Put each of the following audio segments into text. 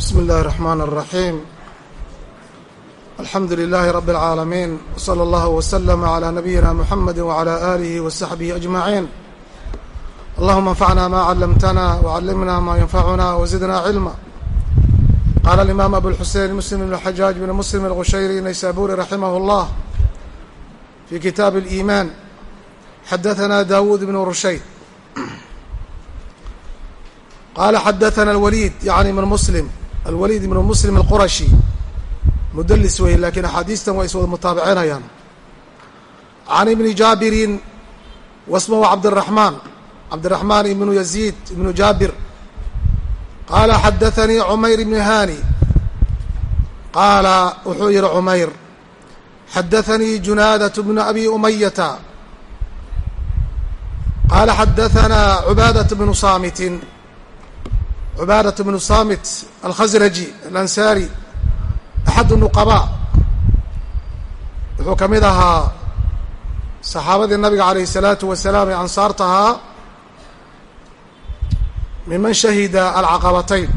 بسم الله الرحمن الرحيم الحمد لله رب العالمين وصلى الله وسلم على نبينا محمد وعلى آله وصحبه أجمعين اللهم انفعنا ما علمتنا وعلمنا ما ينفعنا وزدنا علما قال الإمام أبو الحسين مسلم بن الحجاج بن مسلم الغشيري النيسابوري رحمه الله في كتاب الإيمان حدثنا داود بن رشيد قال حدثنا الوليد يعني من مسلم alwaliid ibnu muslim alqurashi mudlis wey laakiin axaadiistan waa iswada mutaabicinayaan can ibni jaabirin wasmahu cabdiraxmaan cabdiraxmaan ibnu yaziid ibnu jaabir qaala xadaanii cumayr ibni hani qaala wuxuu yihi cumayr xadaanii junaadat bnu abi umayata qaala xadaanaa cubaadat bnu saamitin cubaadat bnu samit alkhasraji alansaari axad nuqabaa wuxuu ka mid ahaa saxaabadii nabiga calayh الsalaatu wasalaam ee ansaartahaa miman shahida alcaqabatayn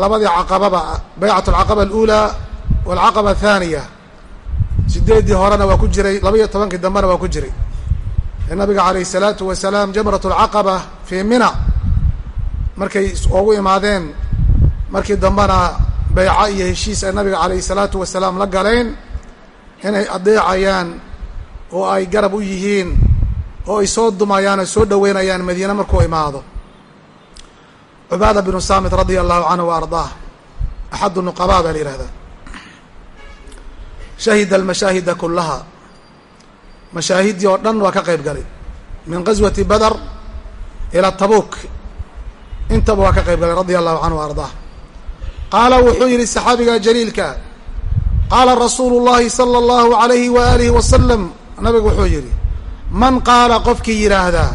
labadii caqababa baycat alcaqaba alأulى walcaqaba athaniya sideeddii horena waa ku jiray laba iyo tobankii dambena waa ku jiray ee nabiga alayh salaatu wasalaam jamrat lcaqaba fii mina. Markay ogu imaadeen markii dambena bayca iyo heshiis ay nabiga alayh salaatu wasalaam la galeen inay adeecayaan oo ay garab u yihiin oo ay soo dumayaan ay soo dhaweynayaan madiine markuu imaado. Cubaada bnu samit radi allahu canhu wa ardaah axad nuqaba baa la yihahdaa shahida almashaahida kulaha mashaahiddii oo dhan waa ka qayb galay. Min qaswati badar ilaa tabuk intaba waa ka qayb galay radia allahu canhu ardaa qaala wuxuu yidhi saxaabiga jaliilka qaala rasuulu llahi sal allahu alayhi wa wasalam nabigu wuxuu yidhi man qaala qofkii yidhaahdaa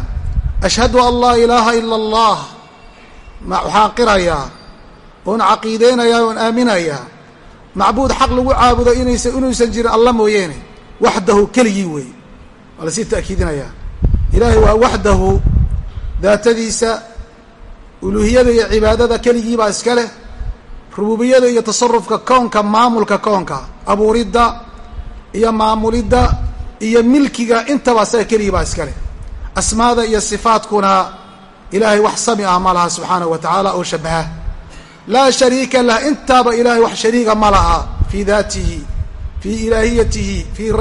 ashhadu an laa ilaaha ila allah waxaan qirayaa oon caqiideynayaa oon aaminayaa macbuud xaq lagu caabudo inaysa inuusan jirin alla mooyeene waxdahu keligii weeye waa la sii ta'kiidinayaa. Ilaahay waa waxdahu daatadiisa uluuhiyada iyo cibaadada keligiibaa iska leh rububiyada iyo tasarufka koonka maamulka koonka abuuridda iyo maamulidda iyo milkiga intaba asaga keligiibaa iska leh. Asmaada iyo sifaadkuna ilaahay wax sami ah ma laha subxaanahu wa tacaala oo shabaha laa shariika lah intaaba ilaahay wax shariiga ma laha fii daatihi fii ilaahiyatihi fii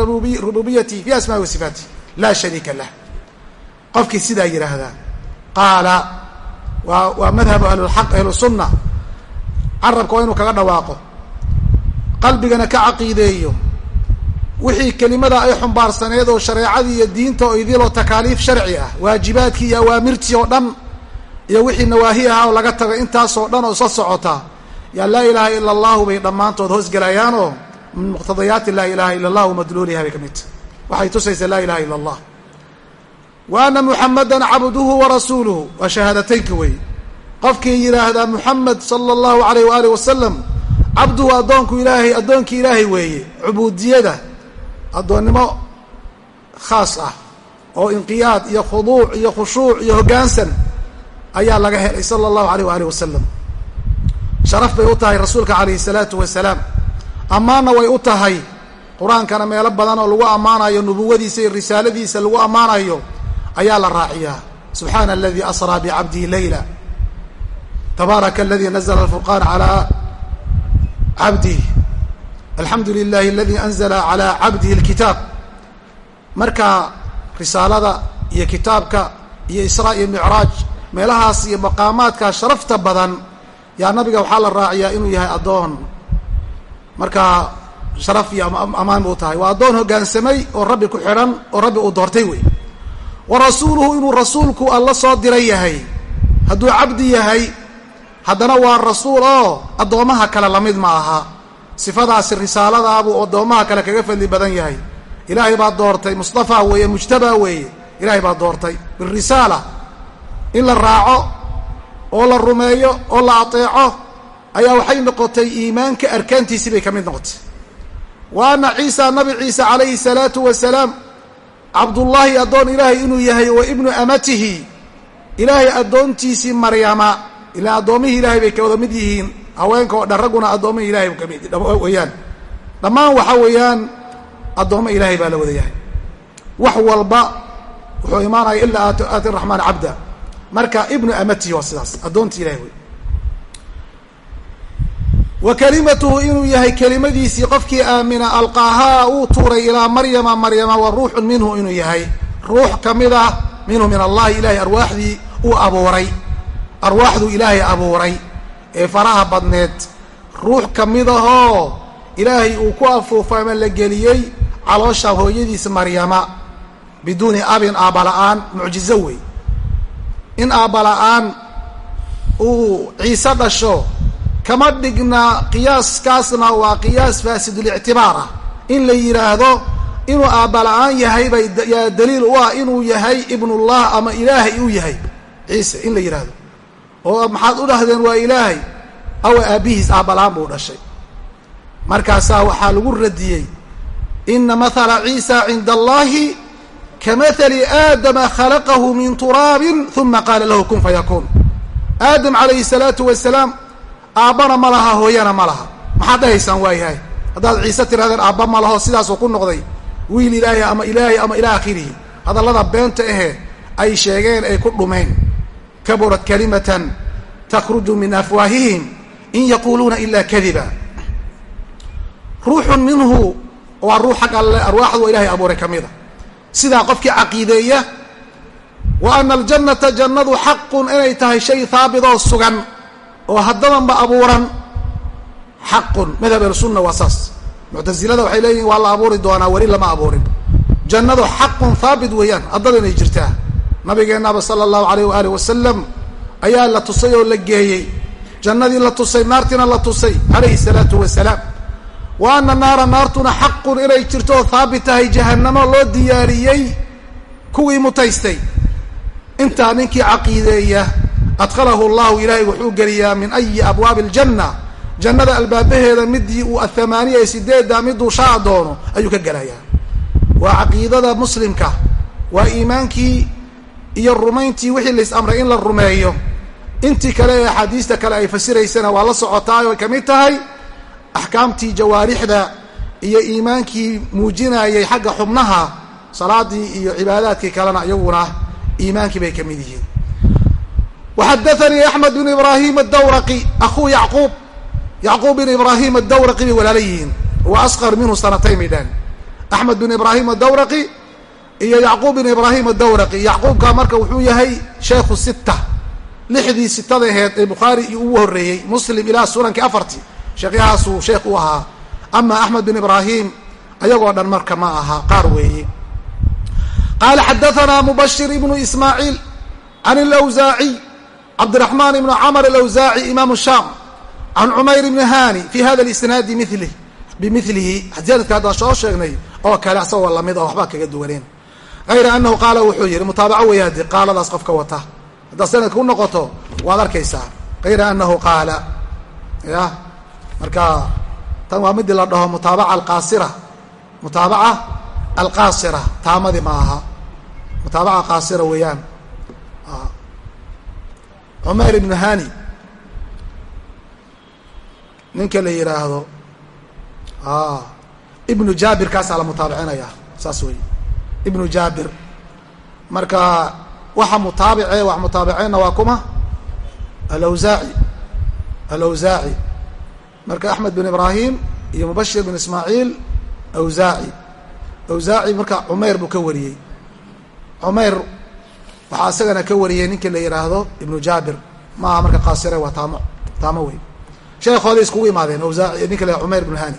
rububiyatihi fi asmaai wa sifaatihi laa shariika lah. Qofkii sidaa yidhaahdaa qaala waa waa madhabu ahlulxaq ahlusunna carabka waa inuu kaga dhawaaqo. Qalbigana ka caqiideeyo. Wixii kelimada ay xumbaarsaneed oo shareecadii iyo diinta oo idiloo takaaliif sharci ah waajibaadkii iyo awaamirtii oo dhan iyo wixii nawaahi ah oo laga tago intaasoo dhan oo sa socota yaa laa ilaaha ila allahu bay dhammaantood hoosgelayaanoo min muqtadayaati laa ilaha ila allah madluuliha bay ka midta waxay tusaysaa laa ilaha ila allah wa ana muxamada cabduhu warasuuluhu waa shahaadateynka wey. Qofkii yidhaahdaa muxamed sala allahu alayh waaalih wasalam cabduhu addoonku ilaahay addoonkii ilaahay weeye. Cubuudiyada addoonnimo khaas ah oo inqiyaad iyo khuduuc iyo khushuuc iyo hoggaansan ayaa laga helay sala allahu alayh waaalih wasalam sharaf bay u tahay rasuulka calayhi salaatu wasalaam ammaanna way u tahay qur'aankana meelo badan oo lagu ammaanayo nubuwadiisa iyo risaaladiisa lagu ammaanayo ayaa la raaciyaa. Subxaana aladii asraa bicabdihi leyla tabaaraka aladii nazla alfurqaan calaa cabdih alxamdu lilahi aladi anzla calaa cabdihi alkitaab. Marka risaalada iyo kitaabka iyo israa iyo micraaj meelahaas iyo maqaamaadka sharafta badan yaa nabiga waxaa la raaciyaa inuu yahay addoon. Marka sharaf iyo ammaan buu tahay. Waa addoon hoggaansamay oo rabbi ku xidhan oo rabbi uu doortay wey wa rasuuluhu inuu rasuulku alla soo diray yahay. Hadduu cabdi yahay haddana waa rasuul oo addoommaha kale la mid ma aha. Sifadaasi risaaladaabuu addoommaha kale kaga fadli badan yahay. Ilaahay baa doortay mustafa weeye mujtabaa weeye ilaahay baa doortay. Birisaala in la raaco oo la rumeeyo oo la ateeco ayaa waxay noqotay iimaanka arkaantiisii bay ka mid noqotay wa ana ciisa nabi ciise calayhi salaatu wasalaam cabdullaahi addoon ilaahay inuu yahay wa ibnu amatihi ilaahay addoontiisii maryama ilaa addoommihii ilaahay bay ka wada mid yihiin haweenka oo dhan ragguna addoommihii ilahay ka mid weyaan dhammaan waxa weeyaan addoommo ilaahay baa la wada yahay. Wax walba wuxuu imaanaya ilaa aati raxmaan cabda. Marka ibnu amatihi waa sidaas addoonti ilahay wey wa kalimatuhu inuu yahay kelimadiisii qofkii aamina alqaahaa uu tuuray ilaa maryama maryama wa ruuxun minhu inuu yahay. Ruux ka mid ah minhu min allahi ilahay arwaaxdii uu abuuray. Arwaaxduu ilaahay abuuray. Ee faraha badneed ruux ka mid ahoo ilaahay uu ku afuufay ama la geliyey caloosha hooyadiisa maryama. Biduuni abin aabala-aan mucjizo wey. In aabala-aan uu ciise dhasho kama dhigna qiyaaskaasna waa qiyaas faasidlictibaar ah. In la yidhaahdo inuu aabala-aan yahay bay yaa daliil u ah inuu yahay ibnullah ama ilaahay uu yahay. Ciise in la yidhaahdo oo maxaad u dhahdeen waa ilaahay? Awa aabbihiis aabala-aan buu dhashay. Markaasaa waxaa lagu radiyey ina mathala ciisa cinda allahi kamahali aadama khalaqahu min turaabin uma qaala lahu kun fayakuun aadam calayhi salaatu wasalaam aabbana ma laha hooyana ma laha. Maxaad dhahaysaan waa yahay? Haddaad ciise tirahdeen aabba ma laho sidaasuu ku noqday. Wiil ilaahi ama ilaahi ama ilaa akhirihi. Hadallada beenta ahe ay sheegeen ay ku dhumeen. Kaburat kalimatan takhruju min afwaahihim in yaquuluuna ila kadiba. Ruuxun minhu waa ruux xag alle arwaaxdu ilahay abuuray ka mida sidaa qofkii caqiideeya wa ana aljannata jannadu xaqun inay tahay shay haabitoo sugan oo haddadanba abuuran xaqun madhab ahlusunna waa saas. Muctasilada waxay leeyihiin waa la abuuri doonaa weli lama abuurin. Jannadu xaqun haabit weeyaan haddada inay jirtaa. Nabigeennaaba sala allahu alayh waaalih wasalam ayaa la tusay oo la geeyey. Jannadii la tusay naartiina la tusay calayhi salaatu wasalaam wa ana naara naartuna xaqun inay jirto oo haabit tahay jahanamo loo diyaariyey kuwii mutaystay. Intaa ninkii caqiideeya adkhalahu llahu ilaahay wuxuu geliyaa min ayi abwaabi aljanna. Jannada albaabaheeda midii uu athamaaniya ee sideedda miduu shaa doono ayuu ka gelayaa. Waa caqiidada muslimka waa iimaankii iyo rumayntii wixii lais amray in la rumeeyo. Intii kale ee axaadiista kale ay fasiraysana waa la socotaay oy ka mid tahay. Axkaamtii jawaarixda iyo iimaankii muujinayay xagga xubnaha salaadii iyo cibaadaadkii kalena iyaguna iimaankii bay ka mid yihiin waxadaanii axmed bn ibrahim adawraqi akhuu yacquub yacquub bin ibrahim adawraqi bay walaala yihiin wa asqar minhu sanatayn bay dhahan axmed bin ibrahim adawraqi iyo yacquub bin ibrahim adawraqi yacquubka marka wuxuu yahay sheekhu sita lixdii sitada aheed ee bukhaari iyo ugu horreeyey muslim ilaa sunankii afartii sheekyahaasuu sheekh u ahaa ama axmed bin ibrahim ayagoo dhan marka ma aha qaar cabdiraxmaan ibnu camr alawsaaci imaamu shaam can cumayr ibni hani fi hada lisnaadi mili bimilihi sanadka haddaan soo sheegnay oo kale asagoo la mid oo waxba kaga duwaneen hayra anahu qaala wuxuu yihi mutaabaco weya hadi qaaladaas qofka wata haddaad sanadka u noqoto waad arkaysaa hayra anahu qaala ya marka tan waa midii la dhaho mutaabaca alqaasira mutaabaca alqaasira taamadi ma aha mutaabaca qaasira cumayr ibnu hani. Ninka la yidhaahdo ibnu jaabir kaasaa la mutaabicinaya saas wey ibnu jaabir marka waxa mutaabice wax mutaabiceenna waa kuma alawsaaci alawsaaci marka axmed bin ibrahim iyo mubashir bin ismaaciil awsaaci awsaaci marka cumayr buu ka wariyey. Cumayr waxaa isagana ka wariyey ninka la yidhaahdo ibnu jaabir. Ma marka kaasire waa taamo taamo wey sheekooday iskugu imaadeen awsaaci ninka la cumayr ibnu hani.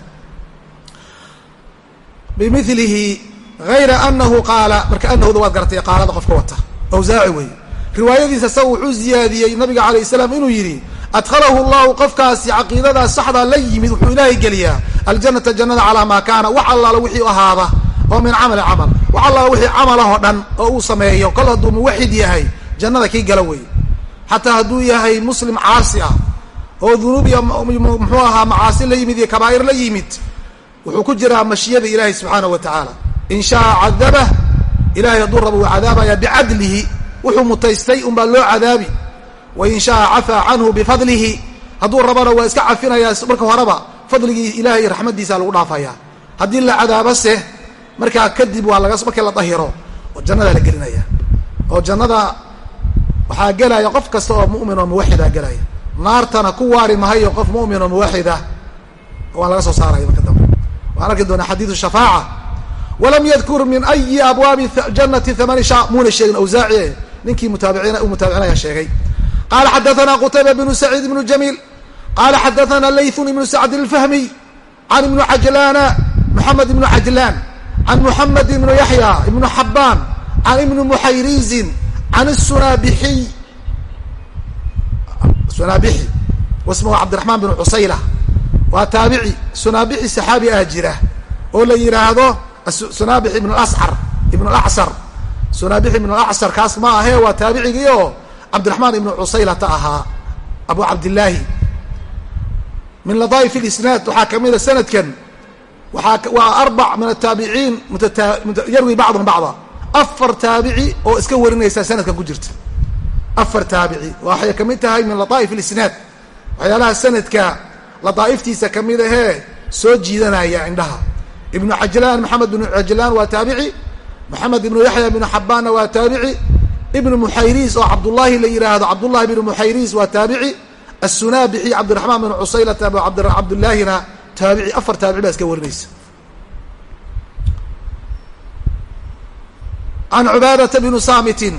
Bimilihi hayra anahu qaala marka anahuda waad garatay qaalada qofka wata. Awsaaci wey riwaayadiisa isaga wuxuu ziyaadiyey nabiga alayh salaam inuu yidhi adkhalahu llahu qofkaasi caqiidadaas saxdaa la yimid wuxuu ilaahay geliyaa. Aljanata jannada calaa maa kaana wax allaala wixii ahaada oo min camali camal. Wax wixii camalahoo dhan oo uu sameeyo kol hadduu muwaxid yahay jannada kii gala wey xataa hadduu yahay muslim caasi ah oo dunuub iyo muxuu ahaa macaasi la yimid iyo kabaa'ir la yimid wuxuu ku jiraa mashiyada ilaahay subxaanahu wa tacaala in shaa cadabah ilahay hadduu rabo wuu cadaabaya bicadlihi wuxuu mutaystay unbaa loo cadaabi. Wain shaa cafaa canhu bifadlihi hadduu rabana waa iska cafinayaa marka horeba fadligii ilahay iyo raxmaddiisa lagu dhaafayaa haddii la cadaabase markaa kadib waa laga markii la dahiro jannadaa la gelinaya oo jannada waxaa gelaya qof kasta oo mu'min oo muwaxidaa gelaya. Naartana ku waari mahayo qof mu'min oo muwaxidah waan laga soo saaraya marka dambe. Waan arki doonaa xadiidu shafaaca. Walam yadkur min ayi abwaabi janati hamani sha muuna sheegin awsaaci ninkii mutaabiciin u mutaabicinaya sheegay. Qala xadathana qutayba bnu saciid ibnu jamiil. Qala xadathana laythun ibnu sacd alfahmiy can ibnu cajlaana moxamed ibnu cajlaan can moxamed ibnu yaxya ibnu xabaan can ibni muxayrizin can sunaabixiy sunaabixi wasmuhu cabdiraxmaan bn cusayla waa taabici sunaabixi saxaabi ah jira oo la yidhaahdo sunaabix ibn lascar ibn alacsar sunaabix ibn alacsar kaas ma ahee waa taabicigii oo cabdiraxmaan ibnu cusaylata ahaa abu cabdillaahi min ladaa'if lisnaad waxaa kamida waa arbac min ataabiciin yarwi bacdum bacda. Afar taabici oo iska warinaysa sanadkan ku jirta. Afar taabici. Waxay ka mid tahay min ladaa'if lisnaad waxyaalaha sanadka ladaa'iftiisa ka mid ahee soo jiidanaya indhaha. Ibnu cajlaan maxamed bnu cajlaan waa taabici. Moxamed ibnu yaxya ibnu xabaanna waa taabici. Ibnu muxayriis oo cabdullaahi la yidhaahdo cabdullahi ibnu muxayriis waa taabici. Assunaabixi cabdiraxmaan bnu cusaylata abu cabdullaahina taabici afar taabici baa iska warinaysa. Can cubaadata bnu samitin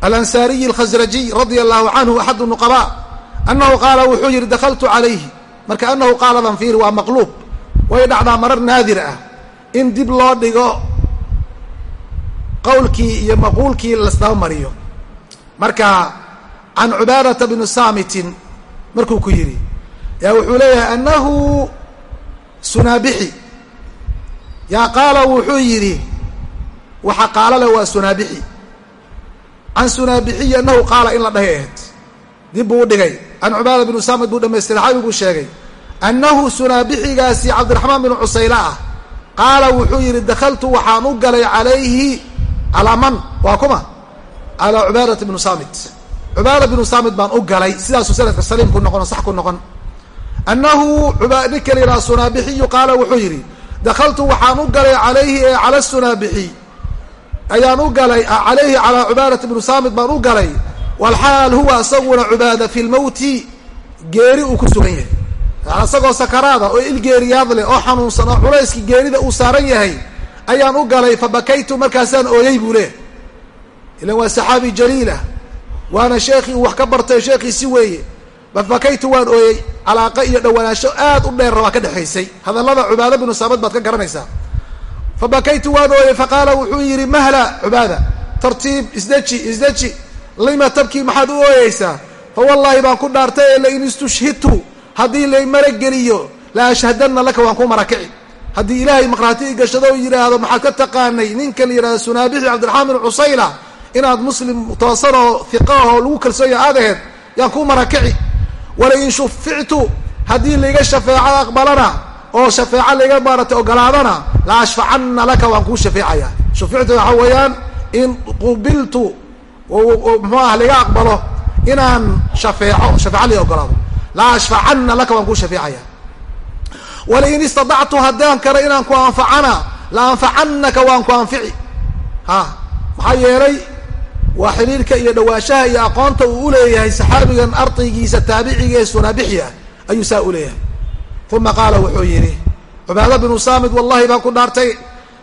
alansaariyi alkhasrajiy radia allahu canhu axad nuqaba anahu qaala wuxuu yihi dakaltu calayhi. Marka anahu qaala danfiiri waa maqluub. Way dhacdaa marar naadir ah. In dib loo dhigo qowlkii iyo maquulkii lasdaba mariyo. Marka can cubaadata bni saamitin markuu ku yidhi yaa wuxuu leeyahay anahu sunaabixi yaa qaala wuxuu yidhi waxa qaala le waa sunaabixi can sunaabixiyi anahu qaala in la dhahay ahayd. Dib buu u dhigay. Can cubaada binu saamid buu dhamaystiray xabibuu sheegay. Annahu sunaabixigaasi cabdiraxmaan binu cusayla ah. Qaala wuxuu yidhi dakaltu waxaan u galay calayhi calaa man waa kuma? Calaa cubaadata bnu saamit cubaada binu saamit baan u galay. Sidaasuu sanadka saliim ku noqon oo sax ku noqon ninka la yidhaha sunaabixiyu qaala wuxuu yidhi dakaltu waxaan u galay calayhi ee cala sunaabixiy ayaan u galay calayhi calaa cubaadata bnu saamit baan u galay walxaal huwa isaguna cubaada fi lmowti geeri uu ku sugan yahay isagoo sakaraada oo ilgeeriyaad leh oo xanuunsan oo culayskii geerida uu saaran yahay ayaan u galay fa bakaytu markaasaan ooyey buu leeh ilan waa saxaabi jaliilah waana sheekhii uu wax ka bartay sheekhiisi weeye bakaytu waan ooyey calaaqa iyo dhowaansho aad u dheerra waa ka dhexaysay. Hadallada cubaada binu saamid baad ka garanaysaa. Fa bakaytu waan ooyey faqaala wuxuu yidhi mahla cubaada tartiib isdeji isdeji lima tabkii maxaad u ooyeysaa fa wallaahi baan ku dhaartay lain istushhidtu haddii lay marageliyo la ashhadanna laka waan ku marakici haddii ilaahay maqraati gashado oo yidhaahdo maxaad ka taqaanay ninka la yidhahdo sunaabixi cabdiraxmaan bin cusayla inaad muslim toosan oo hiqa ah oo lagu kalsoonya aad aheed yaan ku marakici walain shufictu haddii laiga shafeeco aqbalana oo shafeeco laiga maaratay ogolaadana la ashfacanna laka waan kuu shafeecaya. Shufictu waxaa weeyaan in qubiltu muxuu ah laiga aqbalo inaan shafeeco shafeeco lai ogolaado. La ashfacanna laka waan kuu shafeecaya. Walain istadactu haddaan karo inaan ku anfacana la anfacannaka waan ku anfici. Ha maxaa yeelay waa xiriirka iyo dhawaanshaha iyo aqoonta uu uleeyahay saxaabigan ardaygiisa taabiciga ee sunaabixi ah ayuu saa uleeyahay uma qaala wuxuu yidhi cubaada binu saamid wallahi baan ku dhaartay.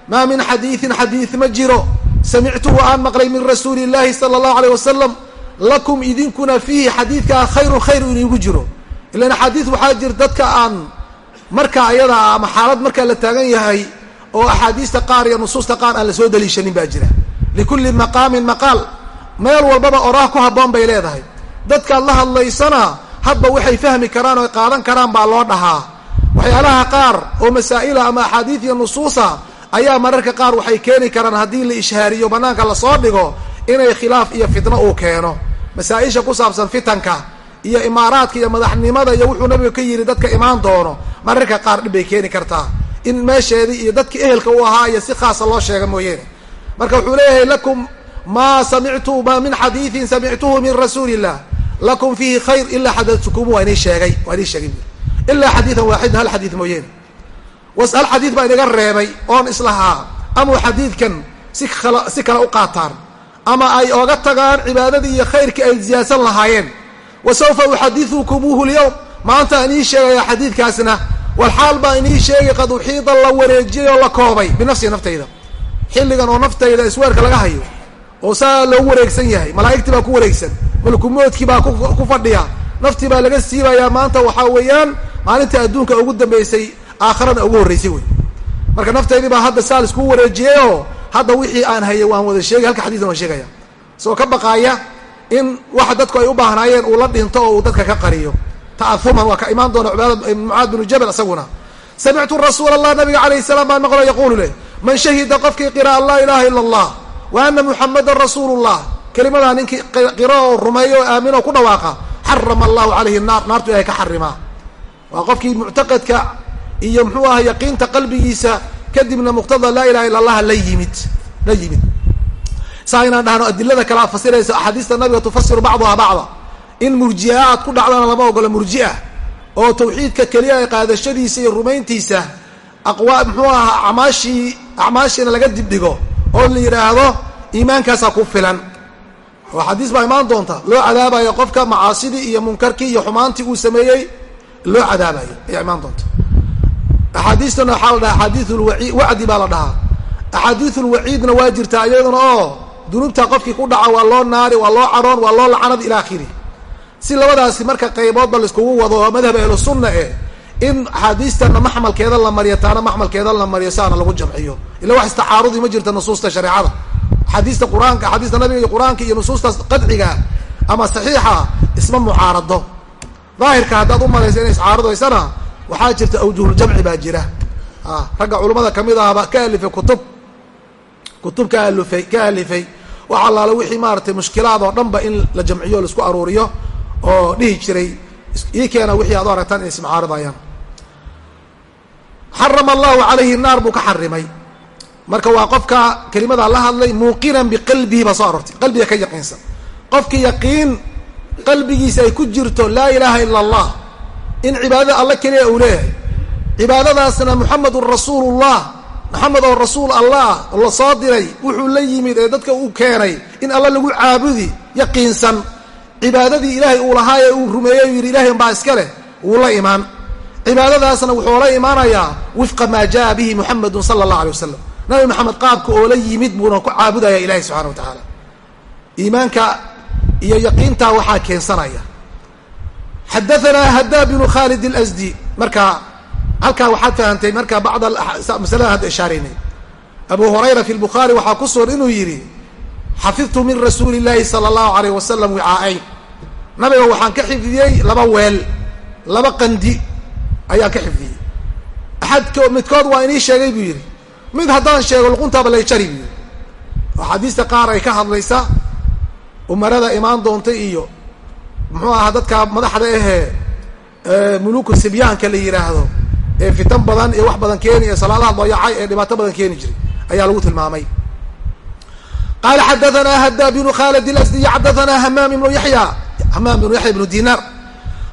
Maa min xadiidin xadiid ma jiro. Samictuhu aan maqlay min rasuuli illahi sala allahu aleyh wasalam lakum idinkuna fiihi xadiidkaa khayrun khayr iniigu jiro. Ilan axaadiid waxaa jir dadka aan marka ayada ama xaalad markaa la taagan yahay oo axaadiista qaar iyo nusuusta qaar aan la soo daliishanin baa jira. Likulli maqaamin maqaal meel walbaba oraah ku habboon bay leedahay. Dadkaad la hadlaysana hadba waxay fahmi karaan oo qaadan karaan baa loo dhahaa. Waxyaalaha qaar oo masaa'ila ama axaadiid iyo nusuusa ayaa mararka qaar waxay keeni karaan haddii la ishhaariyo bannaanka la soo dhigo inay khilaaf iyo fitno uu keeno. Masaa-isha ku saabsan fitanka iyo imaaraadka iyo madaxnimada iyo wuxuu nabiga ka yidhi dadka imaan doono mararka qaar dhib bay keeni kartaa. In meesheedii iyo dadkii ehelka u ahaa iyo si khaasa loo sheega mooyeene marka wuxuu leeyahay lakum maa samictu ma min xadiidin samictuhu min rasuuli illah lakum fiihi khayr ilaa xadatukum waa inii sheegay waa inii sheegay. Ilaa xadiidan waaxidan hal xadiid mooyeene was hal xadiid baa inaga reebay oon islahaa amau xadiidkan si kala si kale u qaataan. Ama ay oga tagaan cibaadadii iyo khayrkii ay ziyaadsan lahaayeen. Wa sawfa uxadidukumuuhu lyowm maanta inii sheegaya xadiidkaasna. Walxaal baa inii sheegay qad uxiida la wareejiyay oo la koobay. Binafsii naftayda. Xilligan oo naftayda isweerka laga hayo oo saa loogu wareegsan yahay. Malaa'igtii baa ku wareegsan. Malkumoodkii baa ku fadhiya. Naftii baa laga siibayaa. Maanta waxaa weeyaan maalinta adduunka ugu dambeysay aakharana ugu horreysay wey marka naftaydii baa hadda saa laiskugu wareejiyey oo hadda wixii aan hayay waan wada sheegay halka xadiisan waan sheegaya. Isagoo ka baqaaya in waxa dadku ay u baahnaayeen uu la dhinto oo uu dadka ka qariyo. Ta'ahuman waa ka imaan doona cubaada mucaad binu jabal isaguna. Samictu rasuula allah nabiga calayhi salaam baan maqlo yaquulu leh man shahida qofkii qira an laa ilaha ila allah wa ana muxamadan rasuulu llah kelimadaa ninkii qiro oo rumeeyo oo aamino ku dhawaaqa xarama allahu calayhi naar naartu ilahay ka xarimaa waa qofkii muctaqadka iyo muxuu aha yaqiinta qalbigiisa kadibna muqtada laa ilaha illa allaha la yimid la yimid. Saa inaan dhahno adilada kalea fasiraysa axaadiista nabiga tufasiru bacduha bacda. In murji'a aad ku dhacdana lama ogola murji'a. Oo tawxiidka keliya ee qaadashadiisa iyo rumayntiisa aqwa muxuu ahaa acmaashii acmaashiina laga dibdhigo oo la yidhaahdo iimaankaasaa ku filan. Oo xadiis baa imaan doonta. Loo cadaabayo qofka macaasidii iyo munkarkii iyo xumaantii uu sameeyey loo cadaabayo. Ayaa imaan doonta. Axaadiistana waxaa la dhahaa axaadiis lwai wacdi baa la dhahaa. Axaadiis ulwaciidna waa jirtaa iyaduna oo dunuubta qofkii ku dhaca waa loo naari waa loo caroon waa loo lacanad ila akhiri si labadaasi marka qayboodba laiskugu wado oo madhab ahlu sunna eh in axaadiistana maxmalkeeda la mariyo taana maxmalkeeda la mariyo saana lagu jamciyo. Ila wax istacaarudi ma jirta nusuusta shareecada axaadiista qur'aanka axaadiista nabiga iyo qur'aanka iyo nusuustaas qadciga ama saxiixa isma mucaarado daahirka haddaad u malaysa inay iscaaradoysana waxaa jirta awjuhuljamci baa jira. Ragga culummada ka mid ahba ka alifay kutub. Kutub ka alifay ka alifay. Wax allaala wixii maaratay mushkilaad oo dhan ba in la jamciyo o la isku aruuriyo oo dhihi jiray. Ii keena wixii aad u aragtaan inay ismucaaradayaan xarama allahu calayhi naar buu ka xarimay. Marka waa qofka kelimadaa la hadlay muuqinan biqalbihi baa soo aroortay. Qalbiga ka yaqiinsan. Qofki yaqiin qalbigiisa ay ku jirto laa ilaaha ila allah in cibaadada alla keliya uu leeyahay. Cibaadadaasna muxamedun rasuulullah maxamed oo rasuul allah la soo diray wuxuu la yimid ee dadka uu keenay in alla lagu caabudi yaqiinsan. Cibaadadii ilaahay uu lahaa ee uu rumeeyey uu yidhi ilahay baa iska leh wuu la imaan cibaadadaasna wuxuu la imaanayaa wifqa maa jaa bihi muxamedun sala allah alay wasalam nabi maxamed qaabka oo la yimid buuna ku caabudaya ilahi subxana wa tacaala iimaanka iyo yaqiintaa waxaa keensanaya xadaanaa hada bnu khalid اlasdi marka halkaa waxaad fahantay marka bacd masalada hadda ishaaraynay abu hurayra fi lbukhaari waxaa ku sugan inuu yidhi xafidtu min rasuuli اllahi salى اllahu alayh wasalam wicaa-ayn nabiga waxaan ka xifdiyey laba weel laba qandi ayaan ka xifdiyey. Axadko midkood waa inii sheegay buu yidhi. Mid haddaan sheego luquntaaba lay jari buu yidhi. Oo xadiista qaar ay ka hadlaysa umarada imaan doonta iyo muxuu ahaa dadka madaxda ahee muluku sibyaanka la yidhaahdo ee fitan badan iyo wax badan keeni ee salaadaha dayacay ee dhibaato badan keeni jiray ayaa lagu tilmaamay. Qaala xadaanaa hada bnu khalid اlasdiy xadaanaa hamaam ibnu yaya hamaam ibnu yaxya ibnu dinar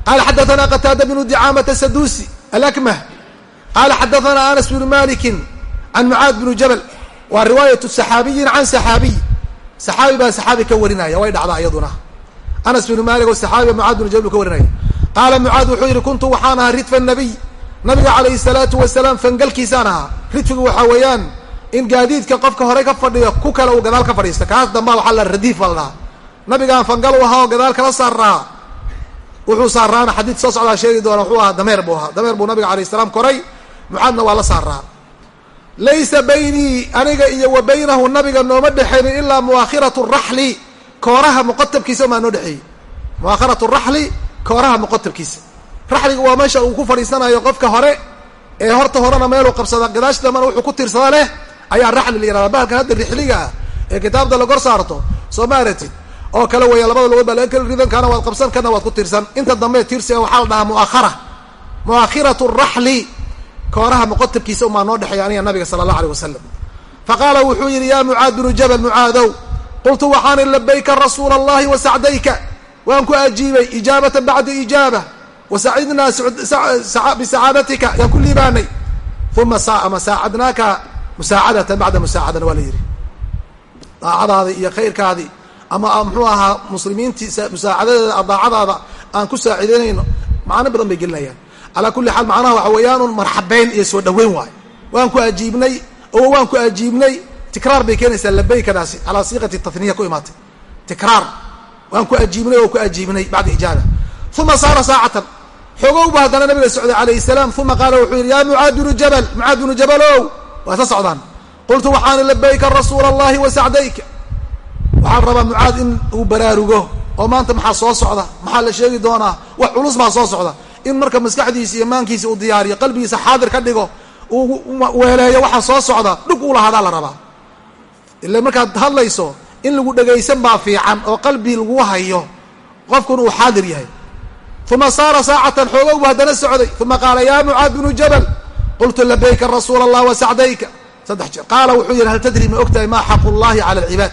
qala xadaanaa qataada bnu dicaamata sadusi alakmah qala xadaanaa anas bnu maliki can mucaad bnu jabal waa riwaayat saxaabiyin can saxaabiy saxaabi baa saxaabi ka warinaya way dhacdaa iyaduna anas bnu malik oo saxaabiga mucaad bnu jabal ka warinaya qaala mucaad wuxuu yidhi kuntu waxaan ahaa ridfa nabiy nabiga calayhi salaatu wasalaam fangalkiisaan ahaa ridfigu waxaa weeyaan in gaadiidka qofka hore ka fadhiyo ku kale uu gadaal ka fadhiista kaas wuxuu saaraana xadiid soo socdaa sheegi doona wuxuu ahaa dameer buu ahaa. Dameer buu nabiga alayh salaam koray mucaadna waa la saaraa laysa baynii aniga iyo wa baynahu nabiga nooma dhexaynin ilaa muaakhiratu raxli kooraha muqatabkiisa maa noo dhexeeyey. Muaakhiratu raxli kooraha muqatabkiisa. Raxliga waa meesha uu ku fadhiisanayo qofka hore ee horta horena meeluu qabsada gadaash dambana wuxuu ku tiirsada leh ayaa raxli la yihahda bahalkan hadda rixliga ah ee kitaabta la gor saarto soo ma oo kale weeya labada lugood baa laga kala ridan kana waad qabsan kana waad ku tiirsan. Inta dambe tiirsiga waxaa la dhahaa muaakhara muaakhiratu raxli. Kooraha muqatabkiisa umaa noo dhexeeya aniga nabiga sala allah alay wasalam fa qaala wuxuu yidhi yaa mucaad binu jabal mucaadow qultu waxaani labayka rasuula allahi wa sacdayka. Waan ku ajiibay ijaabata bacda ijaaba. Wa sacidnaa bisacaadatika. Yaan ku liibaanay. Uma ama saacadnaaka musaacadatan bacda musaacadana waa la yidhi. Daacadaadii iyo khayrkaadii ama muxuu ahaa muslimiintii musaacadadeeda daacadaada aan ku saacidaynayno macno badan bay gelinayaan. Calaa kulli xaal macnaha waxa weeyaanun marxabeyn iyo soo dhaweyn waayo waan ku ajiibnay oo waan ku ajiibnay tikraar bay keenaysaa labaykadaasi calaa siiqati taniya ku imaatay. Tikraar. Waan ku ajiibnay oo ku ajiibnay bacda ijaaba uma saara saacatan. Xoogow bu haddana nabiga socday calayh salaam uma qaala wuxuu yidhi yaa mucaad binu jabal mucaad binu jabalow. Waa sa socdaan. Qultu waxaani labayka rasuula allahi wa waxaan rabaa mucaad in uu baraarugo oo maanta maxaa soo socda? Maxaa la sheegi doonaa? Wax culus baa soo socda. In marka maskaxdiisa iyo maankiisa uu diyaariyo qalbigiisa xaadir ka dhigo uu weeleeyo waxaa soo socda dhug u lahadaa la rabaa. Ila markaad hadlayso in lagu dhegaysan baa fiican oo qalbi lagu hayo qofkun uu xaadir yahay. Uma saara saacatan xoogow bu haddana socday. Uma qaala yaa mucaad binu jabal qultu labayka rasuula allah wa sacdayka. Saddex jeer. Qaala wuxuu yidhi hal tadri ma ogtahay maa xaqu llahi cala alcibaad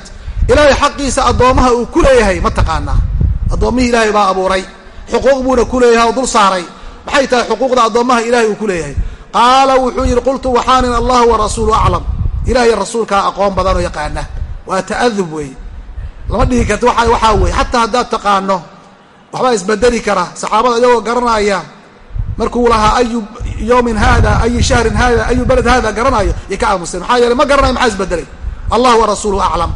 ilaahay xaqiisa addoomaha uu ku leeyahay ma taqaanaa? Addoommihii ilaahay baa abuuray xuquuq buuna ku leeyahay oo dul saaray. Maxay tahay xuquuqda addoommaha ilahay uu ku leeyahay? Qaala wuxuu yidhi qultu waxaanin allah wa rasuulu aclam. Ilahiy rasuulkaa aqoon badan oo yaqaana. Waa ta'adub weeye lama dhihi karti waa waxaa weeye xataa haddaad taqaano waxbaa isbedeli kara. Saxaabada iyagoo garanaya markuu lahaa ayu yawmin hada ayu shahrin hada ayu beled hada garanayo iyo ka aamuseen. Maxaa yeeley ma garanayo maxaa isbedelay? Allah wa rasuuluhu aclam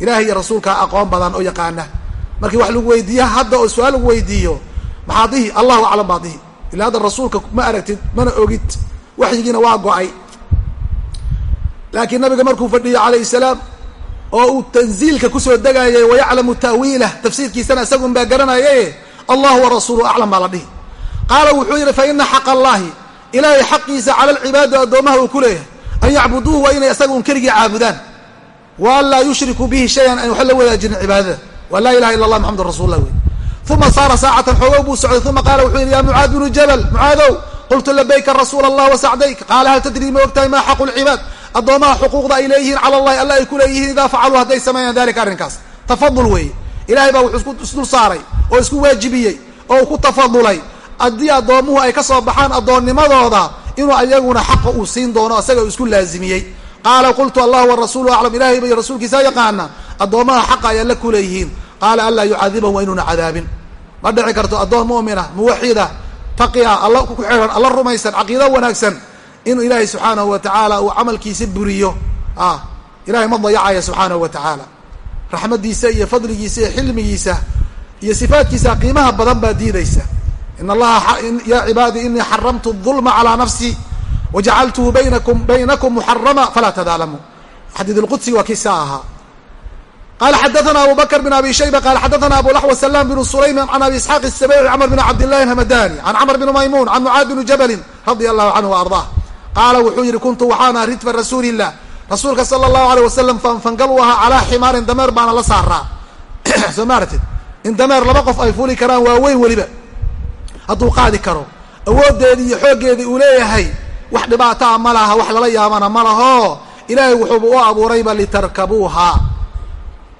ilahay iyo rasuulkaa aqoon badan oo yaqaana. Markii wax lagu weydiiya hadda oo su'aal lagu weydiiyo maxaa dihi allahu aclam baa dihi hadda rasuulka ma aragtid mana ogid. Waxyigiina waa go'ay. Laakiin nabiga markuu fadhiyo calayh salaam oo uu tanziilka ku soo degayay wayaclamu ta'wiilah tafsiirkiisana isagun baa garanayaye allahu wa rasuuluhu aclam baa la dhihi. Qaala wuxuu yidhi fa ina xaqa allahi. Ilaahay xaqiisa cala alcibaadi addoomaha uu ku leeyahay. An yacbuduuhu waa inay isaga un keligii caabudaan wa an laa yushrikuu bihi shayan an waxba la wadaajinin cibaadada wa laa ilaha illa allah maxamedun rasul lah wey uma saara saacatan xoogow buu socday uma qaala wuxuu yidhi ya mucaad binu jabal mucaadow qultu labayka rasuula allah wa sacdayk qaala hal tadrii ma ogtahay maa xaqu lcibaad addoomaha xuquuqda ay leeyihiin cala allahi alla ay ku leeyihiin idaa facaluu hadday sameeyaan dalika arrinkaas tafadul weeye ilahay baa wuxuu isdul saaray oo isku waajibiyey oo ku tafadulay haddii addoomuhu ay ka soo baxaan addoonnimadooda inuu ayaguna xaqa uu siin doono isaga isku laazimiyey qaala qultu allahu warasuulu aclam. Ilahayba iyo rasuulkiisaa yaqaana addoommada xaqa ayaa la kuleeyihiin qaala anlaa yucaadibahu wa inuuna cadaabin. Ma dhici karto addoon mu'mina muwaxida taqiya alla ku xeeran alla rumaysan caqiido wanaagsan inuu ilaahay subxaanahu wa tacaala uu camalkiisa buriyo. Ah ilahay ma dayacayo subxaanahu wa tacaala. Raxmaddiisa iyo fadligiisa iyo xilmigiisa iyo sifaatkiisa qiimaha badan baa diidaysa. In allaha yaa cibaadii inii xaramtu dulma calaa nafsi wajacaltuhu baynakum baynakum muxarama falaa tadaalamu xadiid اlqudsi waa kii saa ahaa qala xadaثna abu bakr bn abi shayba qala xadaثna abu laxw salam bn sulaym can abi isxaaq الsabayci cmr bn cabdillahi hamadani can cmr bn maymun can mucaad bn jabalin radia allahu canhu arضah qaala wuxuu yihi kuntu waxaana ridfa rasuuli الlah rasuulka salى الlahu alيه wasalam fanfangal u ahaa calaa ximaarin dameer baana la saaraa soo maaratid in dameer laba qof ay fuli karaan waa weyn weliba hadduu qaadi karo awooddeedii iyo xooggeedii uu leeyahay wax dhibaataa ma laha wax lala yaabana ma laho. Ilaahay wuxuuba u abuurayba litarkabuuha.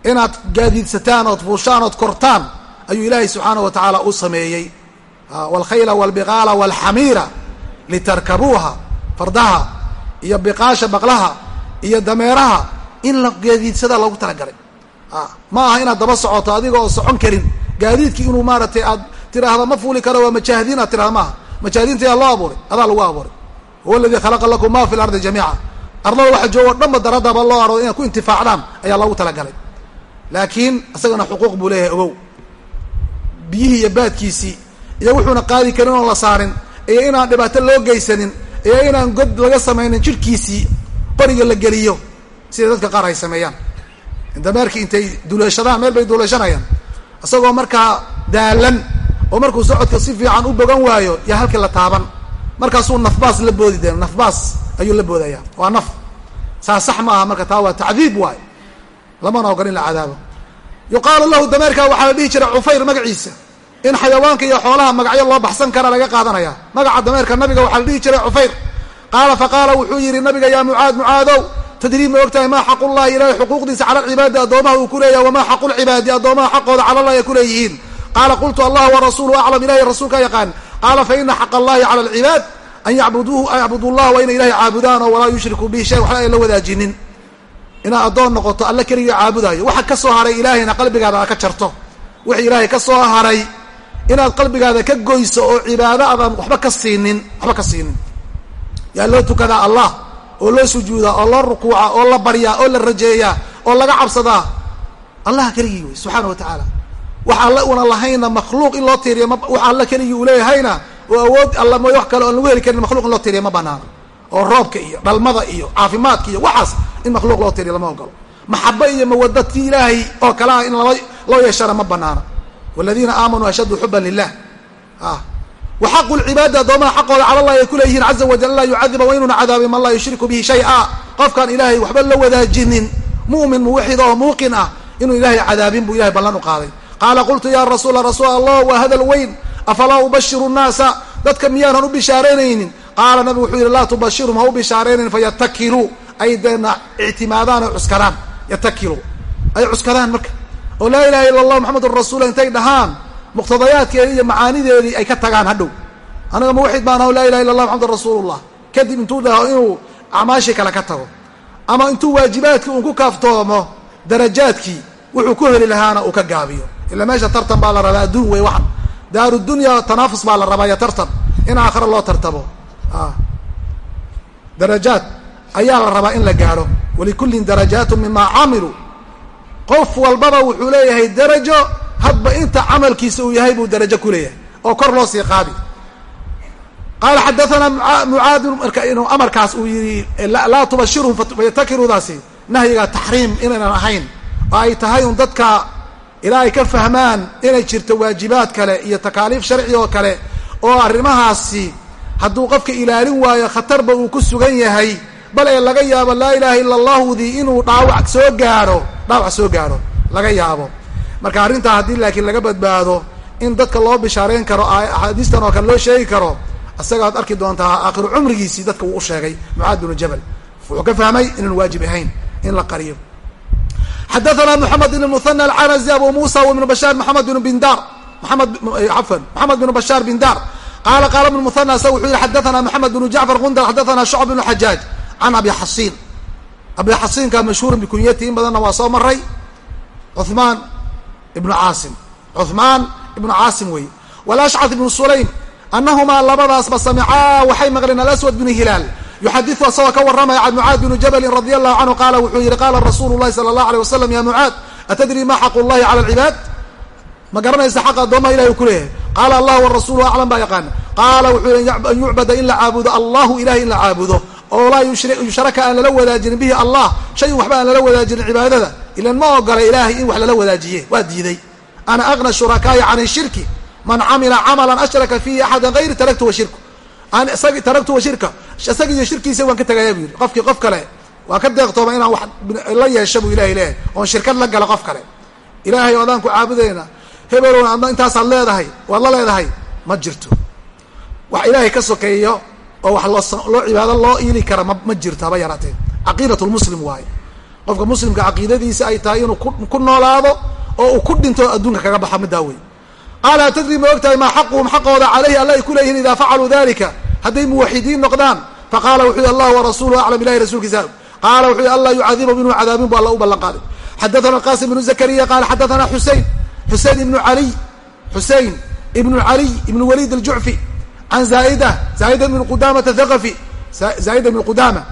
Inaad gaadiidsataan ood fuushaan ood kortaan ayuu ilaahay subxaanahu wa tacaala u sameeyey. Waalkhayla waalbiqaala waalxamiira litarkabuuha fardaha iyo biqaasha baqlaha iyo dameeraha in la gaadiidsada loogu talagalay ma aha inaad daba socoto adiga oo socon karin. Gaadiidkii inuu maaratay aad tiraahda ma fuuli karo waa majaahidiin aad tirahda maaha. Majaahidiinta ayaa loo abuuray adaa lagu abuuray huwa aladii khalaqa lakum ma fi lardi jamiica ardada waxa joogo dhanba daradaba loo arooday inaad ku intifaacdaan ayaa loogu talagalay laakiin isagana xuquuq buu leeyahay ogow biyihii iyo baadkiisii iyo wuxuuna qaadi karin oon la saarin iyo inaan dhibaato loo geysanin iyo inaan god laga samaynin jirhkiisii bariga la geliyo sida dadka qaar ay sameeyaan dameerkii intay duleeshadaan meel bay duleeshanayaan isagoo markaa daalan oo markuu socodka si fiican u bogan waayo yaa halkii la taaban markaasuu nafbaas la boodi dee nafbaas ayuu la boodaya. Waa naf. Saa sax ma aha marka taa waa tacdiib waayo lamana ogon in la cadaabo. Yuqaalu lahu dameerka waxaa la dhihi jiray cufayr magaciisa in xayawaanka iyo xoolaha magacyo loo baxsan kara laga qaadanaya. Magaca dameerka nabiga waxaa la dhihi jiray cufayr. Qaala faqaala wuxuu yidhi nabiga yaa mucaad mucaadow tadrii ma ogtahay maa xaqullahi ilahay xuquuqdiisa cala alcibaadi addoomaha uu ku leeyahay wamaa xaqu lcibaadi addoomaha xaqooda cala allahi ay ku leeyihiin. Qaala qultu allah warasuulu aclam ilahay rasuulka yaqaan qaala fa ina xaqa allahi cala alcibaad an yacbuduuhu an yacbudu llah waa inay ilahay caabudaan oo walaa yushrikuu bihi shay waxba ay la wadaajinin. Inaad addoon noqoto alle keliga caabudaayo. Waxa ka soo haray ilaahayna qalbigaada aad ka jarto wixii ilaahay ka soo haray inaad qalbigaada ka goyso oo cibaado adan waxba ka siinin waxba ka siinin. Yaa loo tukadaa allah oo loo sujuudaa oo loo rukuuca oo la baryaa oo la rajeeyaa oo laga cabsadaa. Allah keligii wey subxaana wa tacaala wax alle una lahayna makhluuq in loo tiiriya wax alle keligii uu leeyahayna oo awood alla mooy wax kale oon lagu heli karin makhluq in loo tiiriya ma banaano oo roobka iyo dhalmada iyo caafimaadka iyo waxaas in makhluuq loo tiriya lama ogolo maxabo iyo mawada ti ilaahay oo kale ah in loo yeeshana ma banaano waladiina aamanuu ashaddu xuban lilah ah. Wa xaqu lcibaadi addoomaha xaqooda cala allahi ay ku leeyihiin caza wajal an laa yucadiba wa inuuna cadaabin man laa yushriku bihi shay-a. Qofkaan ilaahay waxba la wadaajinin mu'min muwaxid oo muuqin ah inuu ilaahay cadaabin buu ilahay ballan u qaaday qaala qultu ya rasuula rasuul allah waa hadal weyn afalaa ubashiru nnaasa dadka miyaanan u bishaaraynaynin qaala nabigu wuxuu yihi laa tubashirum ha u bishaaraynayn fayatakiluu ay deena ictimaadaan ay cuskadaan yatakiluu ay cuskadaan marka. Oo laa ilaha illa allah maxamedun rasuula intay dhahaan muqtadayaadkeedii iyo macaanideedii ay ka tagaan hadhow anaga muwaxid baan aho laa ilaha illa allah maxamedun rasuulullah kadib intuu dhaho inuu acmaashii kale ka tago ama intuu waajibaadkii uun ku kaaftoomo darajaadkii wuxuu ku heli lahaana uu ka gaabiyo ila meesha tartan baa la rabaa adduun wey waxan daaru dunya tanaafus baa la rabaa iyo tartan in aakhira loo tartamo darajaad ayaa la rabaa in la gaadho walikullin darajaatu mima camiluu qof walbaba wuxuu leeyahay darajo hadba inta camalkiisa uu yahay buu darajo ku leeyahay oo kor loo sii qaadi qaala xadaanaa marka inuu amarkaas uu yihi laa tubashirhum fayatakirudaasi nahyiga taxriim inaynan ahayn oo ay tahay un dadka ilaa ay ka fahmaan inay jirto waajibaad kale iyo takaaliif sharci oo kale oo arrimahaasi hadduu qofka ilaalin waayo khatarba uu ku sugan yahay bal ee laga yaabo laa ilaaha illa allahudii inuu dhaawac soo gaadho dhaawac soo gaadho laga yaabo. Marka arrintaa haddii laakiin laga badbaado in dadka loo bishaareyn karo axaadiistan oo kale loo sheegi karo isagaad arki doontaa aakhiru cumrigiisii dadka wuu u sheegay mucaad binu jabal. Wuxuu ka fahmay inaan waajib ahayn in la qariyo xadathana moxamed ibn muhana alcanazi abu musa ibn bashaar maxamed bn bindar maamed afan maxamed bn bashaar bindar qaala qaala ibn muhana sa wuxuu yihi xadathana moxamed bnu jacfar gundar xadathana shucb bnu xajaaj can abi xasiin abi xasiinka mashhuurun bikunyati in badanna waa soo maray cuثmaan ibnu caasim cuثmaan ibnu caasim weeye walashcad ibnu sulaym anahumaa labadaasba samicaa waxay maqleen alaswad bnu hilaal yuxadiu asagoo ka warramaya can mucaad bni jabalin radi allahu canhu qaala wuxuu yihi qaala rasuulu llahi sala allahu alيh wasalam ya mucaad atadri ma xaqu llahi cala alcibaad ma garanaysa xaqa addoomaha ilahi uu ku leeyahay qaala allah warasulu aclam baa yaqaana qaala wuxuu yihi an yucbada in la caabudo allahu ilahay in la caabudo oo laa yushraka aan lala wadaajinin bihi allah shay waxba aan lala wadaajinin cibaadada ilan ma ogola ilaahay in wax lala wadaajiye waa diiday ana agna shurakaaya can shirki man camila camalan ashraka fiihi axada gayri taraktu wa shirku an isagi taraktu wa shirka isagi iyo shirkiisa waan ka tegaya buu yidhi. Qofkii qof kale waa ka deeqtooma inaan wax la yeesho buu ilahay leeyahay oon shirkad la gala qof kale. Ilaahay o adaan ku caabudayna hebelowna adna intaasaad leedahay waad la leedahay ma jirto. Wax ilaahay ka sokeeyo oo wax loo cibaado loo iili kara ma ma jirto haba yaraatee. Caqiidat lmuslim qofka muslimka caqiidadiisa ay tahay inuu ku noolaado oo uu ku dhinto adduunka kaga baxa middaa wey qaala atadri ma og tahay maa xaquhum xaqooda caleyhi alla ay ku leeyihiin idaa facaluu dalika hadday muwaxidiin noqdaan faqaala wuxuu yihi allah warasuluhu aclam ilahi rasuulkiisa qaala wuxuu yihi allah yucadibu inuu cadaabin bu alla u ballan qaaday. Xadathana qasim ibnu zakariya qaala xadathana xusein xusein ibnu aliy xusein ibnu caliy ibnu walid aljucfi can zaaida zaaida ibn qudamata thaqafi zaaida ibn qudama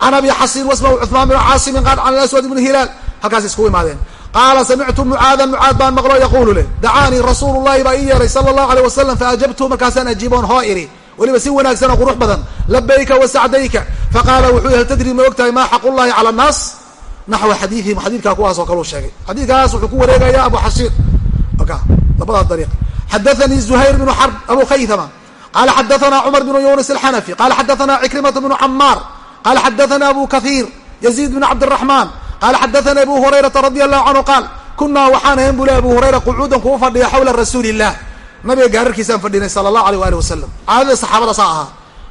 can abi xasin wasmahu cuثmaan bn caasimin qaal can aswad ibn hilaal. Halkaas iskugu imaadeen qaala samictu mucaadan mucaad baan maqlo yaquulu leh dacaanii rasuulu llahi baa ii yeeray sala allahu aleyh wasalam faajabtu markaasaan ajiiboon hoo iri weliba si wanaagsan oo qurux badan labayka wa sacdayka faqaala wuxuu yhi hal tadri ma og tahay maa xaqu llahi cala annaas naxwa xadiiihim xadiidkaa kuwaas oo kale u sheegay xadiidkaas wuxuu ku wareegaya abu xasiin labadaa dariiq xadathanii zuhayr bnu xarb abu khaythama qala xadathana cumar bnu yunis alxanafi qala xadathana cikrimata bnu camaar qala xadathana abu kahiir yaziid bn cabdiraxmaan qala xadathana abu hurayrata radi allahu canhu qaal kunaa waxaan ahayn buu le abu hurayra qucuudan kugu fadhiya xawla rasuuli illah nabiga gaararkiisaan fadhinay sala allahu aleyh waali wasalam caadada saxaabada saa ahaa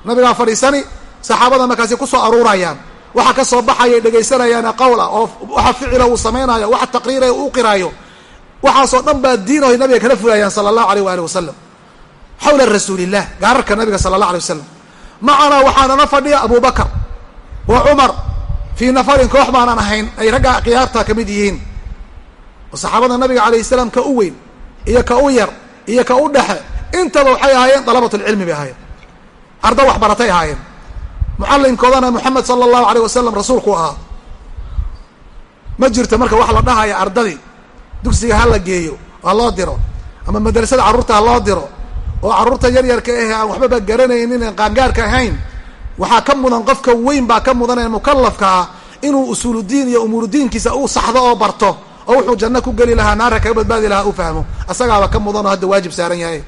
nabigaa fadhiisani saxaabada markaasi ku soo aruurayaan waxa ka soo baxaya dhegaysanayaan qowl oo waxa ficila uu samaynayo waxa taqriira uu qiraayo waxaasoo dhan baa diin oy nabiga kala fulayaan sala allahu aleyh waali wasalam xawla rasuulilah gaararka nabiga sala allah alay wasalam macanaa waxaanana fadhiya abu bakar wa cumar fii nafarin koox baanan ahayn ay ragga ka mid yihiin. Oo saxaabada nabiga alayh salaam ka u weyn iyo ka u yar iyo ka u dhexe intaba waxay ahaayeen dalabatulcilmi bay ahaayeen. Arda waxbaratay ahaayeen. Mucallimkoodana moxamed sala allahu aleyh wasalam rasuulku ahaa. Ma jirto marka wax la dhahaya ardadii dugsiga ha la geeyo ha loo diro ama madrasada carruurta ha loo diro oo carruurta yaryarka ahe aan waxbaba garanaynin aan qaangaarka ahayn waxaa ka mudan qofka weyn baa ka mudan ee ah inuu usuuludiin iyo umuurudiinkiisa uu saxdo oo barto oo wuxuu janno ku geli lahaa naara kaga badbaadi lahaa u fahmo. Asagaaba ka mudan oo hadda waajib saaran yahay.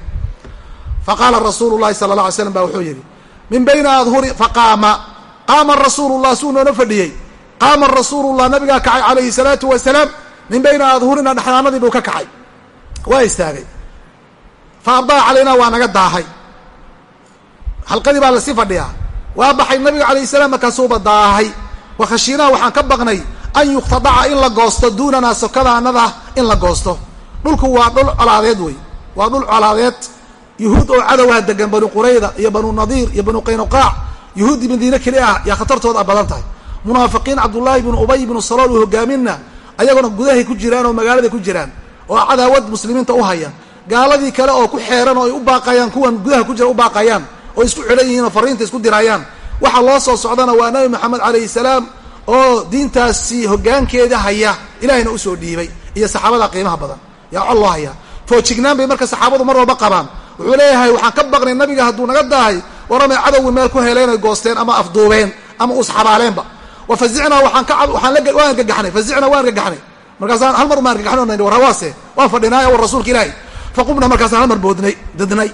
Fa qaala rasuulu llahi sala la alay slam ba wuxuu yidhi min bayna adhuri faqaama qaama. Rasuulu llah suu noona fadhiyey. Qaama rasuulullah nabigaa kacay calayhi salaatu wasalaam min bayna adhurina dhexdaanadii buu ka kacay. Waa istaagay. Fa abdaa calaynaa waa naga daahay. Xalqadii baa la sii fadhiyaa waa baxay nabiga calayhi salaam markaasuuba daahay wa khashiinaa waxaan ka baqnay an yuktadaca in la goosto duunanaa sokadaanada in la goosto. Dhulku waa dhul colaadeed wey waa dhul colaadeed. Yuhuud oo cadowha degan banu qurayda iyo banu nadiir iyo banu qaynuqaac yuhuuddii madiine keli ah yaa khatartooda badan tahay. Munaafiqiin cabdullaahi bnu ubay bnu salool uu hogaaminna ayaguna gudahay ku jiraan oo magaaladay ku jiraan oo cadaawad muslimiinta u haya gaaladii kale oo ku xeeran oo ay u baaqayaan kuwan gudaha ku jira u baaqayaan oo isku xidhan yihiin oo fariinta isku dirayaan. Waxa loo soo socdana waa nabi maxamed calayhi salaam oo diintaasi hoggaankeeda haya ilahayna u soo dhiibay iyo saxaabada qiimaha badan. Yaa col loo foojignaan bay marka saxaabadu mar walba qabaan. Wuxuu leeyahay waxaan ka baqnay nabiga hadduu naga daahay waramay cadowgi meel ku heleen oy goosteen ama afduubeen ama usxabaaleenba wa fazicnaa waaan ka waan argagaxnay. Fazicnaa waan argagaxnay. Markaasaan hal mar ma argagaxn war hawaase waan fadhinaay war rasuulka ilaahi faqumna markaasaan hal mar boodnay dadnay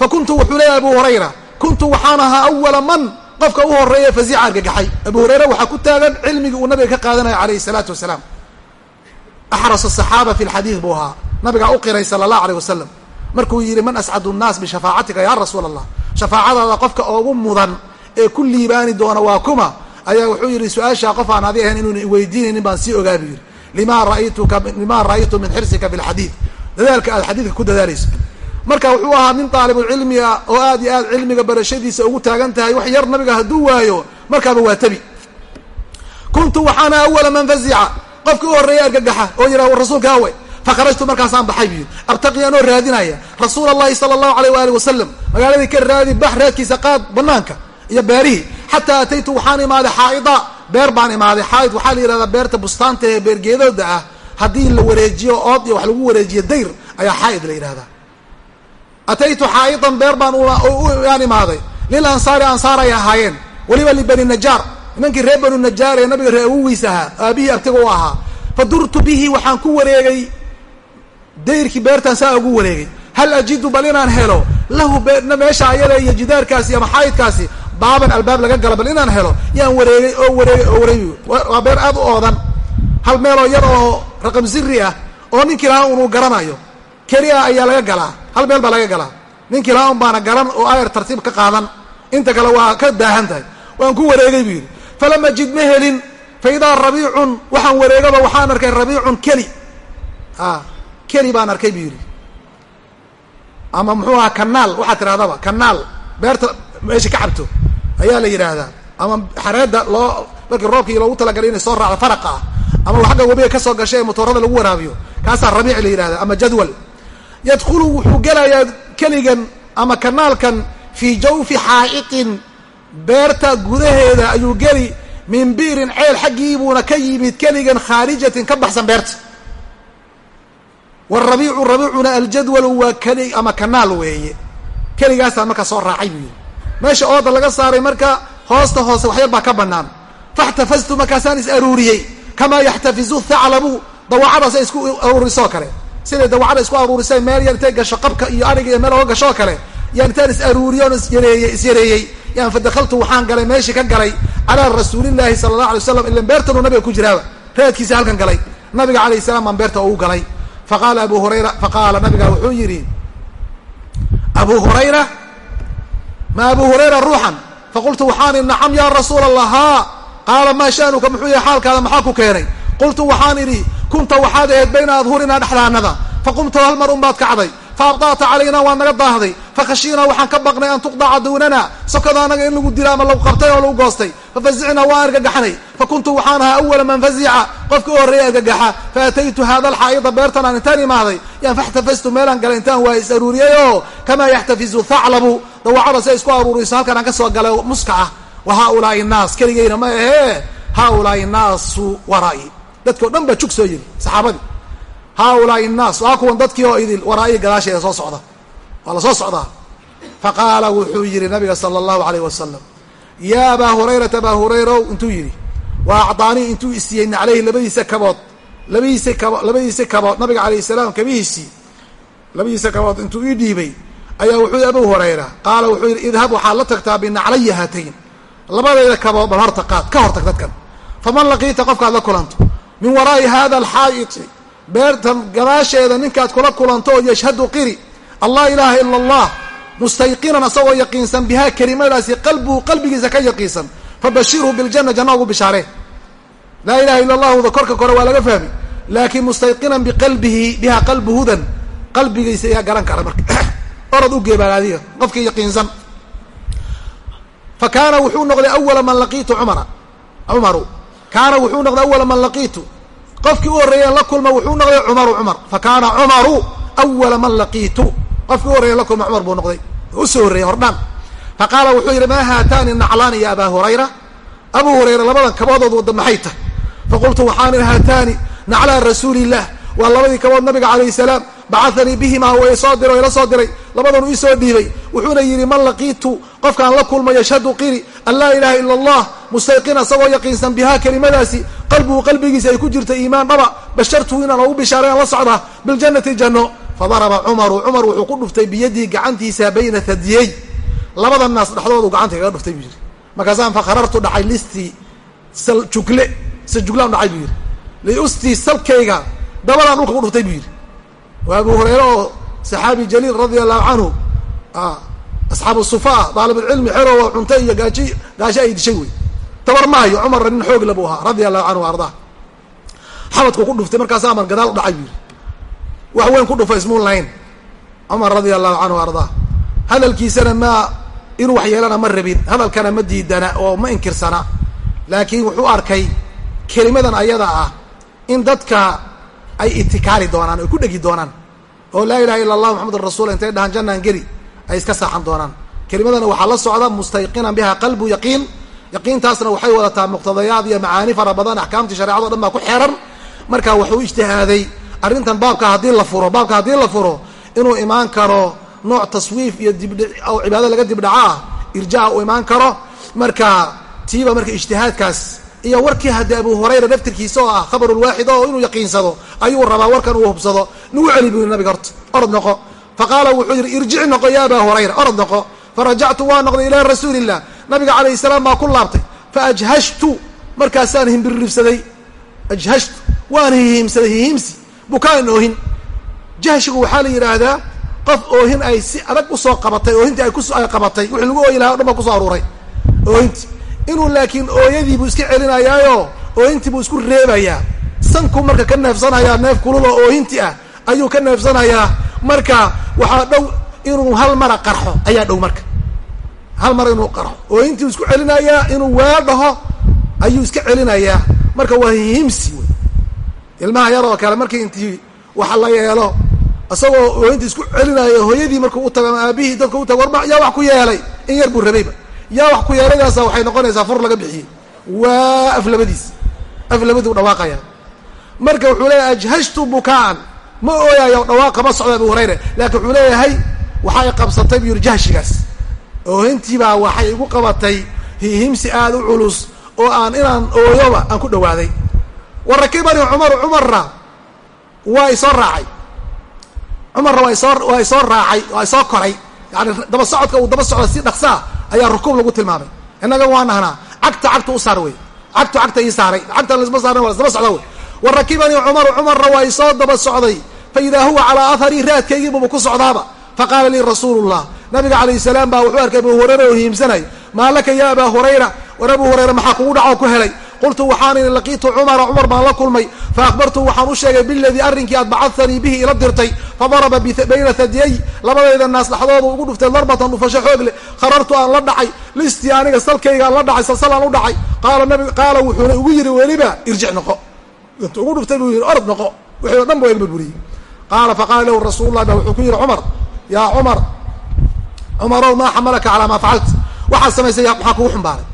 fa kuntu wuxuu leeyahay abu hurayra kuntu waxaan ahaa awala man qofka u horreeya fazica argagaxay abu hurayra waxaa ku taagan cilmigii uu nabiga ka qaadanaya calayhi salaatu wasalaam axras asaxaaba fi lxadiid buu ahaa nabigaa u qiray sala allah aleyh wasalam markuu yidhi man ascadu nnaas bishafaacatika ya rasuula allah shafaacadaada qofka oogu mudan ee ku liibaani doona waa kuma ayaa wuxuu yidhi su'aashaa qof aan adi ahayn inuuna iweydiinaynin baan sii ogaa buu yidhi lima ra'aytuka lima ra'aytu min xirsika fi lxadiid dadaalka aad xadiidka ku dadaalayso marka wuxuu ahaa nin daalibulcilmi oo aad iyo aad cilmiga barashadiisa ugu taagan tahay wax yar nabiga hadduu waayo markaaba waa tabi. Kuntu waxaana awala man fazica qofkii u horreeyay argagaxa oo yidhaha war rasuulka awe fakharajtu markaasaan baxay buu yidhi abtaqi anoo raadinaya rasuula allahi sala allahu alayh waali wasalam magaaladii ka raadi bax raadkiisa qaad banaanka iyo beerihii. Xataa ataytu waxaan imaaday xaa'ida. Beer baan imaaday. Xaaid waxaa la yidhahdaa beerta bustaanta ee beergeedooda ah. Haddii la wareejiyo ood iyo wax lagu wareejiyo dayr ayaa xaa'id la yidhahdaa ataytu xaa'idan beer baan aan imaaday lil ansaari ansaar ay ahaayeen weliba libani najaar nimankii reer banu najaar ee nabiga ree awogiis ahaa aabihii abtiga u ahaa fa durtu bihi waxaan ku wareegay dayrkii beertaan saa ugu wareegay hal ajidu bal inaan helo lahu meesha ayada iyo jidaarkaasi ama xaayidkaasi baaban albaab laga gala bal inaan helo yaan wareegay oo wareegay oo wareegay waa beer aad u oodan hal meeloo yar oo raqam siri ah oo ninkii lahaa unuu garanayo keli ah ayaa laga galaa hal meel baa laga galaa ninkii lahaa un baana garan oo ayar tartiib ka qaadan inta kale waa ka daahan tahay. Waan ku wareegay buu yidhi. Falam ajid ma helin fa idaa rabiicun waxaan wareegaba waxaan arkay rabiicun keli. A keli baan arkay buu yidhi. Ama muxuu ahaa kanaal waxaad tirahdaba kanaal beerta meesha ka cabto ayaa la yidhaahdaa. Ama xareedda loo markii roobkii loogu talagalay inay soo raacdo faraqa ah ama xagga webiga ka soo gashay ee motoorada lagu waraabiyo kaasaa rabiic la yidhahda ama jadwal yadkhulu wuxuu gelayaa keligan ama kanaalkan fii jawfi xaa'iqin. Beerta gudaheeda ayuu geli min bi'rin ceel xaggiibuuna ka yimid keligan khaarijatin ka baxsan beerta. Warabiicu rabiicuna aljadwalu waa keli ama kanaal weeye. Keligaasaan markaa soo raacay buu meesha ooda laga saaray marka hoosta hoose waxyar baa ka banaan faxtafaztu markaasaan is aruuriyey. Kamaa yaxtafizu thaclabu dawacadaas ay isku aruurisoo kale siday dawacada isku aruurisay meel yar intay gasho qabka iyo ariga iyo meel oga gashoo kale yaan intaan is aruuriye on isyareeyey is yareeyey. Yaan fadakaltu waxaan galay meeshii ka galay calaa rasuulillahi sala allah alay waslam ilan beertanuu nabiga ku jiraaba. Raadkiisa halkan galay. Nabiga alayh salaam baan beerta ugu galay. Faqaala abu hurayra faqaala nabiga wuxuu yidhi abu hurayra ma abu hurayra ruuxan? Faqultu waxaan nacam ya rasuula allah haa. Qaala maa sha'nuka? Muxuu yahay xaalkaada maxaa ku keenay? Qultu waxaan idhi kunta waxaad ahayd bayna adhurinaa dhexdaanada. Faqumta hal mar un baad kacday faabda'ta calaynaa waa naga daahday. Fakhashiinaa waxaan ka baqnay an tuqdaca duunana. Sokada anaga in lagu dila ama lagu qabtay oo lagu goostay. Fafazicnaa waan argagaxnay. Fakuntu waxaan ahaa awala man fazica. Qofka u horreeya argagaxa. Faataytu hada alxaa'ida beertan aan intaan imaaday. Yaan faxtafastu meelaan galay intaan waa is aruuriyey oo kamaa yaxtafizu thaclabu. Dawacada si ay isku aruuriso halkan aan ka soo galay muska ah. Wa haaulaai nnaas keligayna ma ahee. Haaulaai nnaasu waraa'i dadki dhan baa jug soo yiri saxaabadii. Haaulaai nnaas waa kuwan dadkii oo idil waraa'i gadaasheeda soo socda. Waa la soo socdaa. Faqaala wuxuu yidhi nabiga sala allahu alayh wasalam yaa abaa hurayrata abaa hurayrow intuu yidhi wa acdaanii intuu isiiyey naclayhi labadiisa kabood labadiisa kabo labadiisa kabood nabiga alayh salaam kabihiisii labadiisa kabood intuu ii dhiibay ayaa wuxuu yidhi abu hurayra qaala wuxuu yidhi idhab waxaad la tagtaa binaclaya haatayn labadayda kabood bal horta qaad ka hortag dadkan. Faman laqiita qofkaad la kulanto min waraa'i hada alxaa'iti beertan gadaasheeda ninkaad kula kulanto oo yashhadu qiri allah ilaaha ila allah mustayqinan asagoo yaqiinsan bihaa kelimadaasi qalbuhu qalbigiisa ka yaqiinsan. Fabashirhu biljana janna ugu bishaaree laa ilaha illa allahuda korka kore waa laga fahmi. Laakiin mustayqinan biqalbihi bihaa qalbuhudan qalbigiisa ayaa garan kara marka. Orad u geebaan adiga qofkii yaqiinsan. Fa kaana wuxuu noqday awala man laqiitu cumara cumaru kaana wuxuu noqday awala man laqiitu. Qofkii u horreeyeen la kulma wuxuu noqday cumaru cumar. Fa kaana cumaru awala man laqiitu. Qofkii u horreeyen la kulma cumar buu noqday. Usoo horreeyey hordhaan. Fa qaala wuxuu yidhi maa haataani naclaani ya abaa hurayra? Abuu hurayra labadan kaboodood wadda maxay tahay? Faqultu waxaan ihi haataani naclaa rasuuli illah waa labadii kabood nabiga calayhi salaam bacahanii bihimaa way soo diray ila soo diray labadanu iisoo dhiibay. Wuxuuna yidhi man laqiitu qofkaan la kulma yashhadu qiri an laa ilaha ila allah mustayqin asagoo yaqiinsan bihaa kelimadaasi qalbuhu qalbigiisa ay ku jirta iimaan dhaba bashartuhu inaan ugu bishaarayan la socdaa biljannati janno. Fadaraba cumaru cumar wuxuu ku dhuftay biyadihi gacantiisa bayna hadiyey labada naas dhexdoodu gacanta kaga dhuftay buu yidhi. Markaasaan fakharartu dhacay listii sal jugle se juglaan dhacay buu yidhi. Liustii salkayga dabadaan dhulka ku dhuftay buu yidhi. Waa abu hurayre oo saxaabi jaliil radia allahu canhu asxaabu sufa daalibulcilmi xero cunta iyo gaaji gaasho ay dishay wey. Tabar maayo cumarna nin xoogla buu ahaa radia allahu canhu ardaa xabadku ku dhuftay markaasa aman gadaal u dhacay buu yidhi wax weyn ku dhufa ismuun lahayn cumar radia allahu canhu ardaa hadalkiisana ma inuu wax yeelana ma rabin hadalkana ma diidana oo ma inkirsana. Laakiin wuxuu arkay kelimadan ayada ah in dadka ay itikaali doonaan oy ku dhegi doonaan oo laa ilaha illa allah maxamedun rasuul intay dhahaan jannaan geli ay iska saaxan doonaan. Kelimadana waxaa la socda mustayqinan biha qalbu yaqiin. Yaqiintaasna waxay wadataa muqtadayaad iyo macaani fara badan axkaamtii shareecado dhan baa ku xeeran. Marka wuxuu ijtihaaday arrintan baabka haddii la furo baabka haddii la furo inuu imaan karo nooc taswiif iyo dibdhi oo cibaado laga dibdhaco ah irjaa uu imaan karo. Marka tiiba marka ijtihaadkaas iyo warkii haddii abu hurayra naftirkiisa oo ah khabarulwaaxid oo inuu yaqiinsado ayuu rabaa warkan uu hubsado. Nagu celi buu nabiga horta. Orod noqo. Fa qaala wuxuu yidhi irjic noqo ya abaa hurayra. Orod noqo. Farajactu waa noqday ilaa rasuuli illah nabiga calayhi salaam baa ku laabtay. Fa ajhashtu markaasaan himbirribsaday. Ajhashtu waan hihiimsaday hihiimsi. Bukaan oohin. Jahshigu waxaa la yidhaahdaa qof oohin ay si adag u soo qabatay oohintii ay qabatay. Wixii lagu ooyi lahaa o dhan baa ku soo aruuray. Oohinti inuu laakiin ooyadii buu iska celinayaayo oohintii buu isku reebayaa sanku marka ka neefsanayaa neef kululoo oohinti ah ayuu ka neefsanayaa marka waxaa dhow inuu hal mara qarxo ayaa dhow marka. Hal mar inuu qarxo. Oohintii buu isku celinayaa inuu waa dhaho ayuu iska celinayaa. Marka waa hihimsi wey. Ilmaha yar oo kale markii intii waxa la yeelo isagoo oohintii isku celinayo hooyadii markuu u tago ama aabihii dadka u tago warba yaa wax ku yeelay in yar buu rabayba yaa wax ku yeeladaasa waxay noqonaysaa fur laga bixiyey. Waa aflabadiis aflabadii u dhawaaqaya. Marka wuxuu leeyahay ajhashtu bukaan. Ma ooyayo dhawaaqa ma socda abu hurayra laakiin wuxuu leeyahay waxay qabsatay buu yiri jahshigaas. Oohintiibaa waxay igu qabatay hihimsi aada u culus oo aan inaan ooyoba aan ku dhawaaday. Wa rakibani cumaru cumarna waa isoo raacay. Cumarna waa isoo waa isoo raacay waa isoo koray. Yani daba socodka uu daba socda si dhaqsaa ayaa rukuub lagu tilmaamay. Innaga waa nahnaa cagta cagta u saar wey cagtu cagta ii saaray cagta lasma saaran waa lasdaba socda wey wa rakibanii cumaru cumarna waa isoo daba socday fa idaa huwa calaa aharii raadkaygiibuba ku socdaaba. Faqaala lii rasuulu llah nabiga calayh salaam baa wuxuu arkay abu hurayra oo hiimsanay maa laka ya abaa hurayra? War abu hurayra maxaa kugu dhaco ku helay qultu waxaan ini laqiitu cumara cumar baan la kulmay faahbartu waxaan u sheegay biladii arrinkii aad bacadanii bihi ila dirtay fadaraba bayna hadiyay labadayda naas ugu dhuftay darbatan dhufasho xoog leh kharartu aan la dhacay listii aniga salkayga la dhacay salsalaan u dhacay qaala nabi qaala wuxuuna igu yidhi weliba irjic noqo. Ugu dhuftay buu yidhi orod noqo. Wixii o dhan ba iga burburiyey qaala faqaala lahu rasuulu lah ba wuxuu ku yidhi cumar yaa cumar cumarow maa xamalaka calaa maa facalt waxaad samaysay maxaa kugu xumbaaray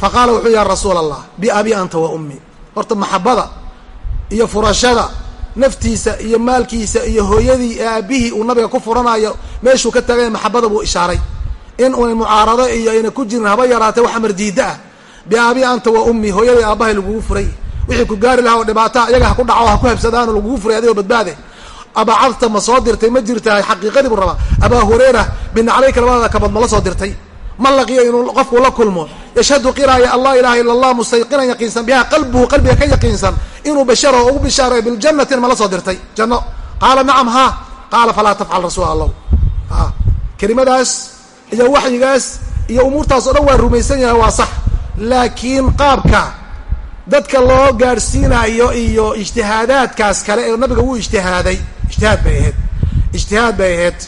faqaala wuxuu ya rasuul allah biabi anta wa ummi horta maxabada iyo furashada naftiisa iyo maalkiisa iyo hooyadii aabihii uu nabiga ku furanayo meeshuu ka tagay maxabada buu ishaaray in uuna mucaarado iyo ayna ku jirin haba yaraatee wax amar diida ah biaabi anta wa ummi hooyadii aabbahay lagugu furay wixii ku gaari lahaa oo dhibaata iyaga ha ku dhaco ha ku habsadaano lagugu furay adigoo badbaade abacadta ma soo dirtay ma jirtahay xaqiiqadii buu rabaa abaa hurayra binaclayka labadada kabad ma la soo dirtay ma laqiyo inuu qofku la kulmo yashhadu qiraaya allah ilaha ila allah mustayqinan yaqiinsan biha qalbuhu qalbiga ka yaqiinsan. Inuu basharo ugu bishaaray biljanatin ma la soo dirtay. Janno. Qaala nacam ha. Qaala falaa tafcal rasuul allah kelimadaas iyo waxyigaas iyo umuurtaas o dhan waa rumaysan yahay waa sax. Laakiin qaabka dadka loo gaadhsiinayo iyo ijtihaadaadkaas kale ee nabiga wuu ijtihaaday ijtihaad bay ahayd. Ijtihaad bay ahayd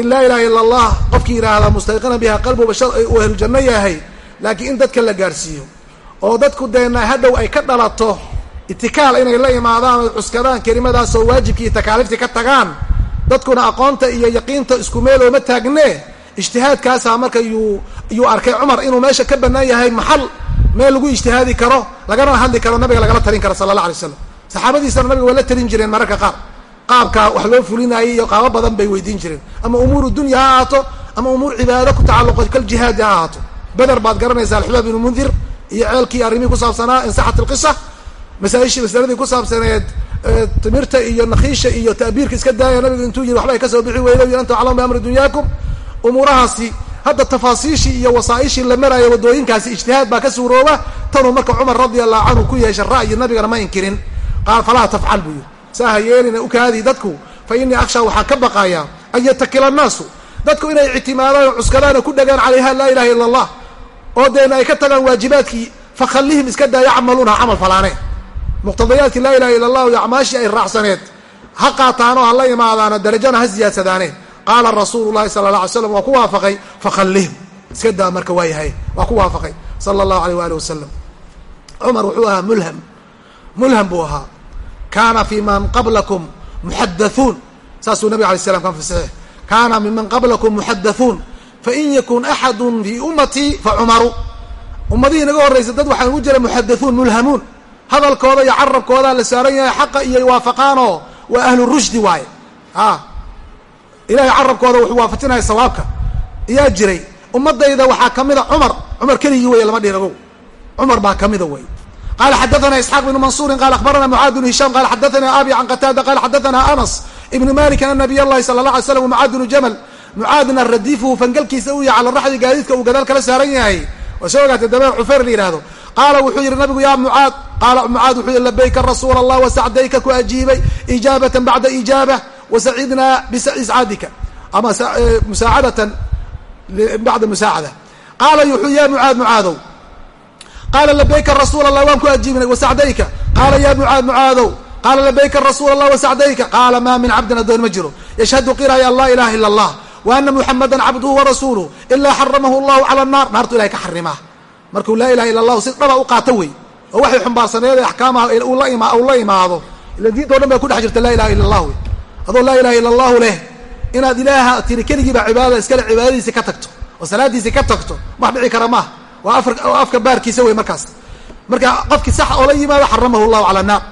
in laa ilaha ila allah qofkii yidhaahdaa mustayqinan biha qalbu bashar uu ahlujanno yahay laakiin in dadka la gaadhsiiyo oo dadku deena hadhow ay ka dhalato itikaal inay la imaadaan oy cuskadaan kelimadaasoo waajibkii takaaliiftii ka tagaan dadkuna aqoonta iyo yaqiinta isku meel ooma taagne ijtihaadkaasaa marka yuu yuu arkay cumar inuu meesha ka bannaan yahay maxal meel lagu ijtihaadi karo lagana hadli karo nabiga lagala talin karo sala allah alay slam saxaabadiisana nabiga waa la talin jireen mararka qaar qaabka wax loo fulinaayay iyo qaabo badan bay weydiin jireen. Ama umuuru dunya ha ahaato ama umuur cibaado ku tacalluqo kaljihaadi ha ahaato. Beder baad garanaysaa alxubaab ibnu mundir iyo ceelkii arrimihii ku saabsanaa insaxat alqisa masaaishii masaladii ku saabsaneed timirta iyo nakiisha iyo ta'biirka iska daaya nabigu intuu yiri waxba ay ka soo bixi weydo y anta aclamu biamri dunyaakum umuurahaasi hadda tafaasiishii iyo wasaaishii la maraayo waddooyinkaasi ijtihaad baa ka suurooba tanuu marka cumar radia allahu canhu ku yeeshay ra'yi nabigana ma inkirin. Qaal falaa tafcal buu yiri saaha yeelina ukaadii dadku fa innii akhshaa waxaan ka baqayaa an yatakila annaasu. Dadku inay ictimaadaan oo cuskadaan oo ku dhagaan calayha laa ilaha illa allah oo deena ay ka tagaan waajibaadkii fakhallihim iska daa yacmaluuna camal falaane. Muqtadayaadkii laa ilaha illa allah iyo acmaashii ay raacsaneed ha qaataanoo ha la darajana ha siyaadsadaane qaala rasuulu llahi sala alla alay slam waa ku waafaqay? Fakhallihim iska daa marka waa yahay. Waa ku waafaqay. Sala allahu aleyh waali wasalam cumar wuxuu ahaa mulham. Mulham buu ahaa kaana fi man qablakum muxadathuun saasuu nabig alay slam fasixi kaana miman qablakum muxadathuun fain yakun axadu fii ummatii facumaru ummadihii naga horraysay dad waxaa ugu jira muxadathuun mulhamuun. Hadalkooda iyo carabkoodaa la saaran yahay xaqa iyo waafaqaanoo waa ahlu rushdi waaye. A ilahay carabkooda wuxuu waafajinaya sawaabka. Ayaa jiray ummadayda waxaa kamida cumar. Cumar keligii wey lama dhihin ogow cumar baa kamida wey qala xadaana isxaaq bnu mansuuri qala abarana mucaad bnu hisham qala xadaana abi can qataada qala xadaana anas ibnu malik ana nabiy llahi sala la alay slam mucaad bnu jamal mucaadna radiifuhu fangalkiisa uu yahay cala raxdi gaadiidka uu gadaal kala saaran yahay waa soo ogaatay dabeer cufeer la yidhahdo qaala wuxuu yidhi nabigu yaa mucaad qaala mucaad wuxuu yihi labayka rasuula allah wasacdayka ku ajiibay ijaabatan bacda ijaaba wasacidnaa bisiscaadika ama musaaadatan bacda musaacada qaala wuxuu ya mucaad mucaadow qaala labayka rasuul allah waan ku ajiibnay wasacdayka qaala ya mucaad mucaadow qaala labayka rasuul allah wasacdayka qaala ma min cabdin addoon ma jiro yashhadu qiraya an laa ilaha ila allah wa ana muxamadan cabduhu warasuuluh ilaa xaramahu allahu cala annar naartu ilahay ka xarimaa markuu laa ilaha illa allahu si dhaba u qaato wey oo waxay xumbaarsaneed ee axkaamaha uu la imaado ila diinta o dhan bay ku dhex jirta laa ilaha illa allah wey adoo laa ilaha illa allahu leh inaad ilaaha tiri keligiiba cibaadada iskale cibaadadiisi ka tagto dhici kara maaha afka baarkiisa wey markaas. Marka qofkii sax oo yimaado xaramahu llahu cala annaar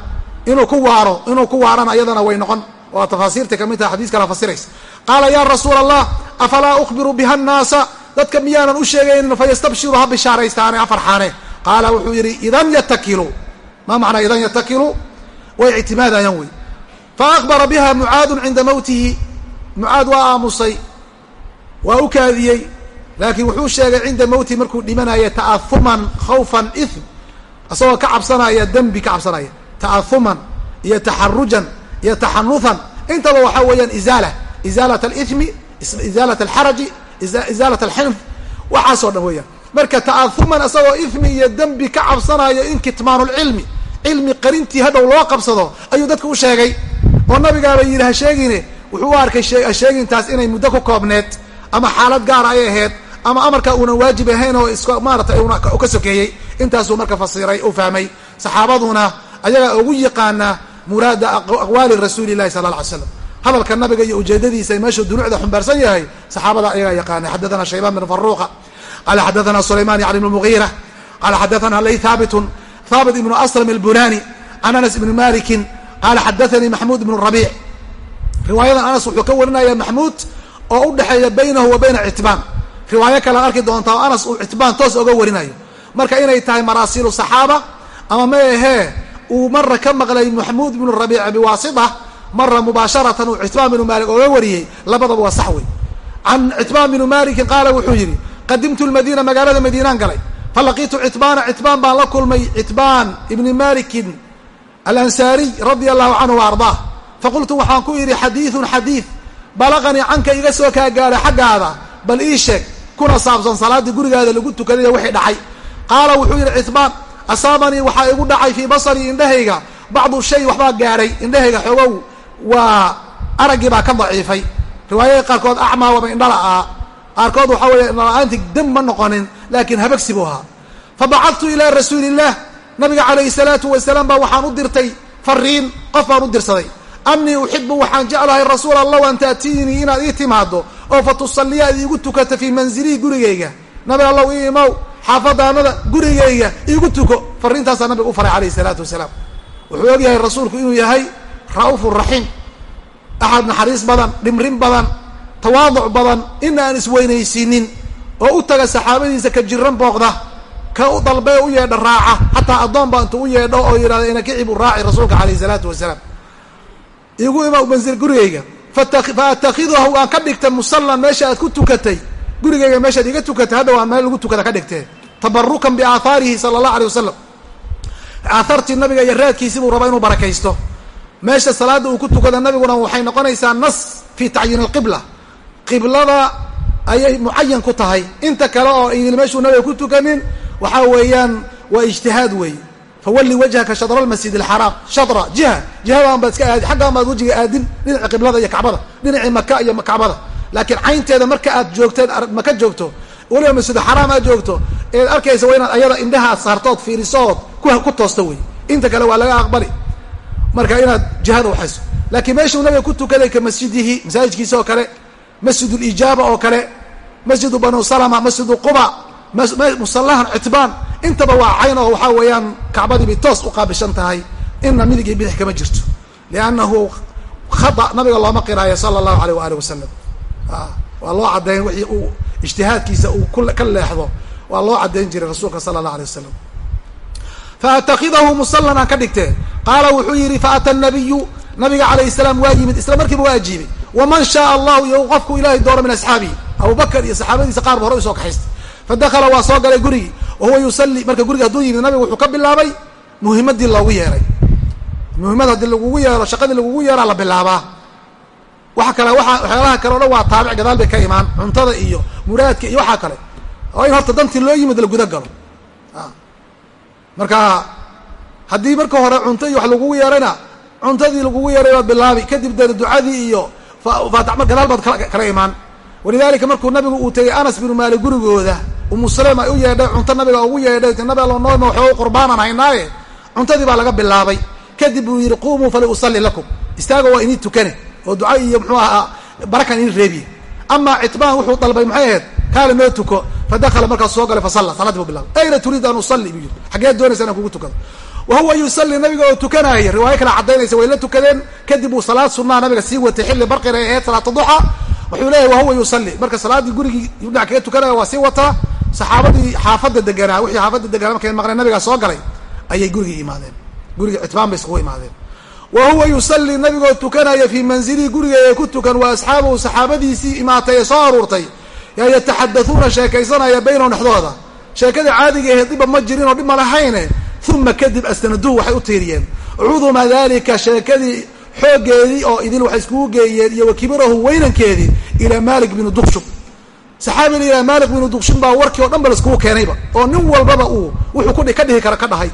inuu ku waaro inuu ku waarana iyadana way noqon. Waa tafaasiirta ka mid taha xadiis kala fasiraysa. Qaala ya rasuul allah afalaa ukhbiru biha annaasa? Dadka miyaanan u sheegaynin fayastabshiru ha bishaaraystaane ha farxaane. Qaala wuxuu yidhi idan yatakilu ma macnaa idan yatakilu way ictimaadayaan wey faakbara biha mucaadun cinda mawtihi. Mucaad waa aamusay waa u kaadiyey laakiin wuxuu sheegay cinda mawtihi markuu dhimanaya ta'ahuman khawfan ithm. Isagoo ka cabsanaya dembi ka cabsanaya. Ta'ahuman iyo taxarujan iyo taxanuhan intaba waxaa weeyaan izaala. Izaalat alithmi izaalat alxaraji izaalat alxinf waxaasoo dhan weeyaan. Marka ta'ahuman isagoo ifmi iyo dembi ka cabsanayo in kitmaanulcilmi cilmi qarintii hadhow loo qabsado ayuu dadka u sheegay. Oo nabigaaba yidhi ha sheegine. Wuxuu u arkay sheegintaas inay muddo ku koobneed ama xaalad gaara ay ahayd ama amarka uunan waajib ahayn oo is maaratay ka sokeeyey intaasuu marka fasiray u fahmay saxaabaduna ayagaa ugu yaqaana muraada aqwaali rasuuli llahi sala ly slam hadalka nabiga iyo ujeedadiisa meeshuu dunuucda xumbaarsan yahay saxaabada ayagaa yaqaana xadathana shaybaan bin faruqa qala xadathana sulayman yani ibn mugiira qala xadathana lay haabitun haabit ibnu aslam albunani can anas ibni malikin qala xadathanii maxmuud ibnu rabiic. Riwaayadan anas wuxuu ka warinaya maxmuud oo u dhexeeya baynahu wa bayna citbaan riwaayo kale arki doontaa oo anas uu citbaan toos oga warinayo. Marka inay tahay maraasiilu saxaaba ama ma ahee uu mara ka maqlay maxmuud ibnu rabiic biwaasita mara mubaasharatan uu citbaan binu maalik oga wariyey labadaba waa sax wey can citbaan binu malikin qaala wuxuu yidhi qadimtu lmadiina magaalada madiinaan galay. Falaqiitu citbaana citbaan baan la kulmay citbaan ibni malikin alansaariy radia allahu canhu wa faqultu waxaan ku idhi xadiidun xadiid balaqanii canka iga soo kaa gaadhay xaggaada. Bal ii sheeg kuna saabsan salaaddii gurigaada lagu tukanayo wixii dhacay. Qaala wuxuu yidhi citbaan asaabanii waxaa igu dhacay fii basarii indhahayga bacdu shay waxbaa gaadhay indhahayga xoogow waa araggii baa ka daciifay. Riwaayada qaarkood acmaa waba indhala ah qaarkood waxaa weeye indhala-aantii dam ma noqonin laakiin habagsi buu ahaa. Fabacadtu ilaa rasuuli illah nabiga calayhi salaatu wasalaam baa waxaan u dirtay fariin qof baan u dirsaday. Annii uxibu waxaan jeclahay rasuul allah an taatiinii inaad ii timaado oo fa tusalliya ad iigu tukata fii manzilii gurigayga nabi allow ii imow xaafadaanada gurigayga iigu tuko. Fariintaasaa nabiga u faray calayhi salaatu wasalaam. Wuxuu og yahay rasuulku inuu yahay ra'uufu raxiim. Axad naxariis badan dhimrin badan tawaaduc badan ina aan isweynaysiinin oo u taga saxaabadiisa ka jiran booqda ka u dalbee u yeedha raaca xataa addoon baa intuu u yeedho oo yidhahda ina kicib u raaci rasuulka calayhi salaatu wasalaam. Igu ima manzil gurigayga fa atakhiduhu aan ka dhigta musallan meesha aad ku tukatay. Gurigayga meeshaad iga tukatay hadda waa meel lagu tukada ka dhigtee. Tabarukan biaahaarihi sala allah alay wasalam aahaartii nabiga iyo raadkiisi buu rabaa inuu barakaysto. Meesha salaada uu ku tukada nabiguna waxay noqonaysaa nas fi tacyiin alqibla qiblada ayay mucayan ku tahay. Inta kale oo idil meeshuu nabiga ku tukanin waxaa weeyaan waa ijtihaad weey fawalli wajhaka shadra almasjid alxaraam shadra jiha jihadaan baad iska aadi xaggaan baad wejiga aadin dhinaci qiblada iyo kacbada dhinacii maka iyo kacbada laakiin caynteeda marka aad joogteed maka joogto weliba masjida xaraam aad joogto eed arkaysa waa inaad ayada indhaha saartood fiirisood ku toosto wey inta kale waa laga aqbali marka inaad jihada waxayso laakiin meeshuu nabiga ku tukaday ka masjidihi masaajidkiisa oo kale masjid lijaaba oo kale masjidu banu salama masjidu quba musallahan citbaan intaba waa cayn oo waxaa weeyaan kacbadii bay toos u qaabishan tahay ina midig iyo bidix kama jirto. Liannahu khata nabiga looma qiraayo sala allahu aleyh waali wasalam waa loo caddayn wixii uu ijtihaadkiisa uu ka leexdo waa loo caddayn jiray rasuulka sala allah alay wasalam faatakidahu musallan aan ka dhigtee. Qaala wuxuu yidhi faata nabiyu nabiga calayhi salaam waa yimid isla markiiba waa ajiibay. Waman shaaa allahu iyo qofku ilahay dooro min asxaabihi abubakar iyo saxaabadiisa qaar ba hore u soo kaxaystay. Fadakala waa soo galay gurigii wa huwa yusalli marka guriga hadduu yimid nabiga wuxuu ka bilaabay muhimadii loogu yeeray muhimad haddii lagugu yeero shaqadii lagugu yeeraa la bilaabaa waxa kale waa waxyaalaha kale o dhan waa taabic gadaal bay ka imaan cuntada iyo muraadka iyo waxaa kale oo in horta dantii loo yimid la guda galo marka haddii marka hore cunto iyo wax lagugu yeerayna cuntadii lagugu yeeray baad bilaabi kadib dee ducadii iyo gadaal baad kala imaan walidalika markuu nabigu uu tegay anas binu maalik gurigooda umu salem ay u yeedhay cunto nabiga ugu yeedhay nabi allo nooma waxooga qurbaanan haynaaye. Cuntadii baa laga bilaabay. Kadib buu yidhi qumuu fali usalli lakum. Istaaga waa inii tukane oo duca iyo muxuu ahaa barakan inii reebiye. Amaa citbaan wuxuu dalbay maxay ahayd? Kaale noo tuko. Fadakala markaas soo galay fasalla salaadii buu bilaabay. Ayna turiid an usalli? buu yidhi. Xageed doonaysa inaan kugu tukado? Wa huwa yusalli nabiga oo tukanaya riwaayo kale caddaynaysa way la tukadeen. Kadib uu salaad sunnaha nabiga sii watay xilli barqina ay ahayd salaata duxa wuxuu leeyahy wahuwa yusalli. Marka salaaddii gurigii dhinac kaga tukanaya waa sii wataa saxaabadii xaafadda deganaa wixii xaafadda deganaa markay maqleen nabigaa soo galay ayay gurigii imaadeen. Gurigii citbaan bay iskugu imaadeen. Wa huwa yusalli nabigoo tukanaya fii manzilii gurigeeda ku tukan wa asxaabuhu saxaabadiisii imaatay ee soo aruurtay yaa yataxadatuuna sheekaysanaya baynahum dhexdooda. Sheekadii caadiga ahayd dhiba ma jirin oo dhib lahayne uma kadib astanaduhu waxay u tiiriyeen. Cuduma dalika sheekadii xooggeedii oo idil waxay iskugu geeyeen iyo wakibirahu weynankeedii ilaa malik binu dukshub saxaabi la yidhaha malik binu dukshin baa warkii o dhan ba laiskugu keenayba oo nin walbaba uu wuxuu ku ka dhihi kara ka dhahay.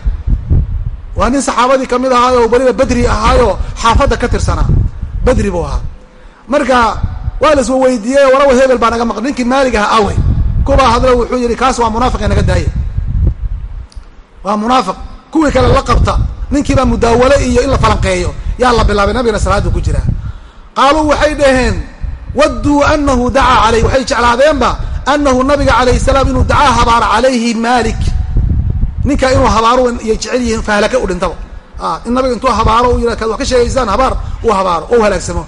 Waa nin saxaabadii ka mid ahaayo weliba bedri ahaayo xaafadda ka tirsanaa bedri buu ahaa. Marka waa la iswa weydiiyey walawa hebel baa naga maqan. Ninkii maalig aha awe kubaa hadlo wuxuu yihi kaas waa munaafiq ee naga daaya waa munaafiq kuwii kale la qabta. Ninkiibaa mudaawale iyo in la falanqeeyo yaa la bilaabay nabigana salaada ku jiraa. Qaaluu waxay dhaheen wadduu anahu dacaa caleyh waxay jeclaadeenba anahu nabiga calayh salaam inuu dacaa habaaro calayhi malik ninka inuu habaaro iyay jecel yihiin fahalaka u dhintaba. In nabiga intuu habaaro u yia kaad wax ka sheegaysaan habaar uu habaaro oo u halaagsamo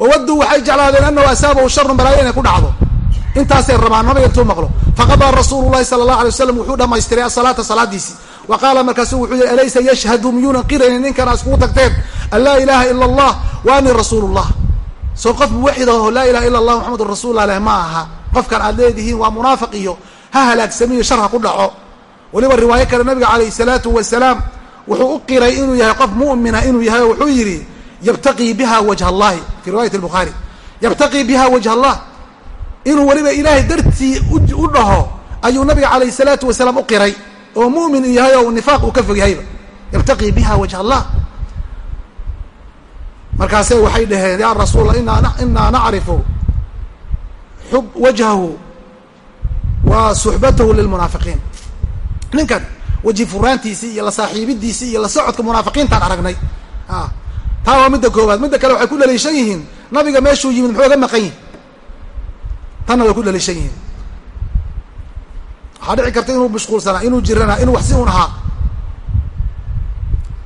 wawadduu waxay jeclaadeen anahu asaabahu sharun balaayo inay ku dhacdo. Intaasay rabaan nabiga intuu maqlo. Faqadaa rasuulu llahi sala allahu alay waslam wuxuu dhamaystiray asalaata salaadiisii wa qaala markaasu wuxuu yihi alaysa yashhadu miyuunan qiraynin? Ninkana iskugu tagteen an laa ilaha ila allah wa ani rasuulu llah soo qof muwaxid aho laa ilaha ila allah maxamedun rasuullah leh ma aha. Qofkan aad leedihiin waa munaafiq iyo ha halaagsamiyo shar ha ku dhaco. Weliba riwaayo kale nabiga calayhi salaatu wasalaam wuxuu u qiray inuu yahay qof mu'mina inuu yahay wuxuu yidhi yabtaqii biha wajha allahi fi riwayat lbukhaari yabtaqii biha wajha allah inuu weliba ilaahay dartii u dhaho ayuu nabiga calayhi salaatu wasalaam u qiray oo mu'min u yahay oo nifaaq uu ka fog yahayba. Yabtaqii biha wajha allah. Markaase waxay dhaheen ya rasuul inaa nacrifu wajhahu wa suxbatahu lilmunaafiqiin ninkan weji furaantiisii iyo la saaxiibidiisii iyo la socodka munaafiqiintaan aragnay. Taa waa midda koowaad. Midda kale waxay ku dhaliishan yihiin nabiga meeshuu yimid muxuu ga maqan yihiin tanna way ku dhaliishan yihiin waxaa dhici karta inuu mashquulsanaa inuu jiranaa inuu wax si un ahaa.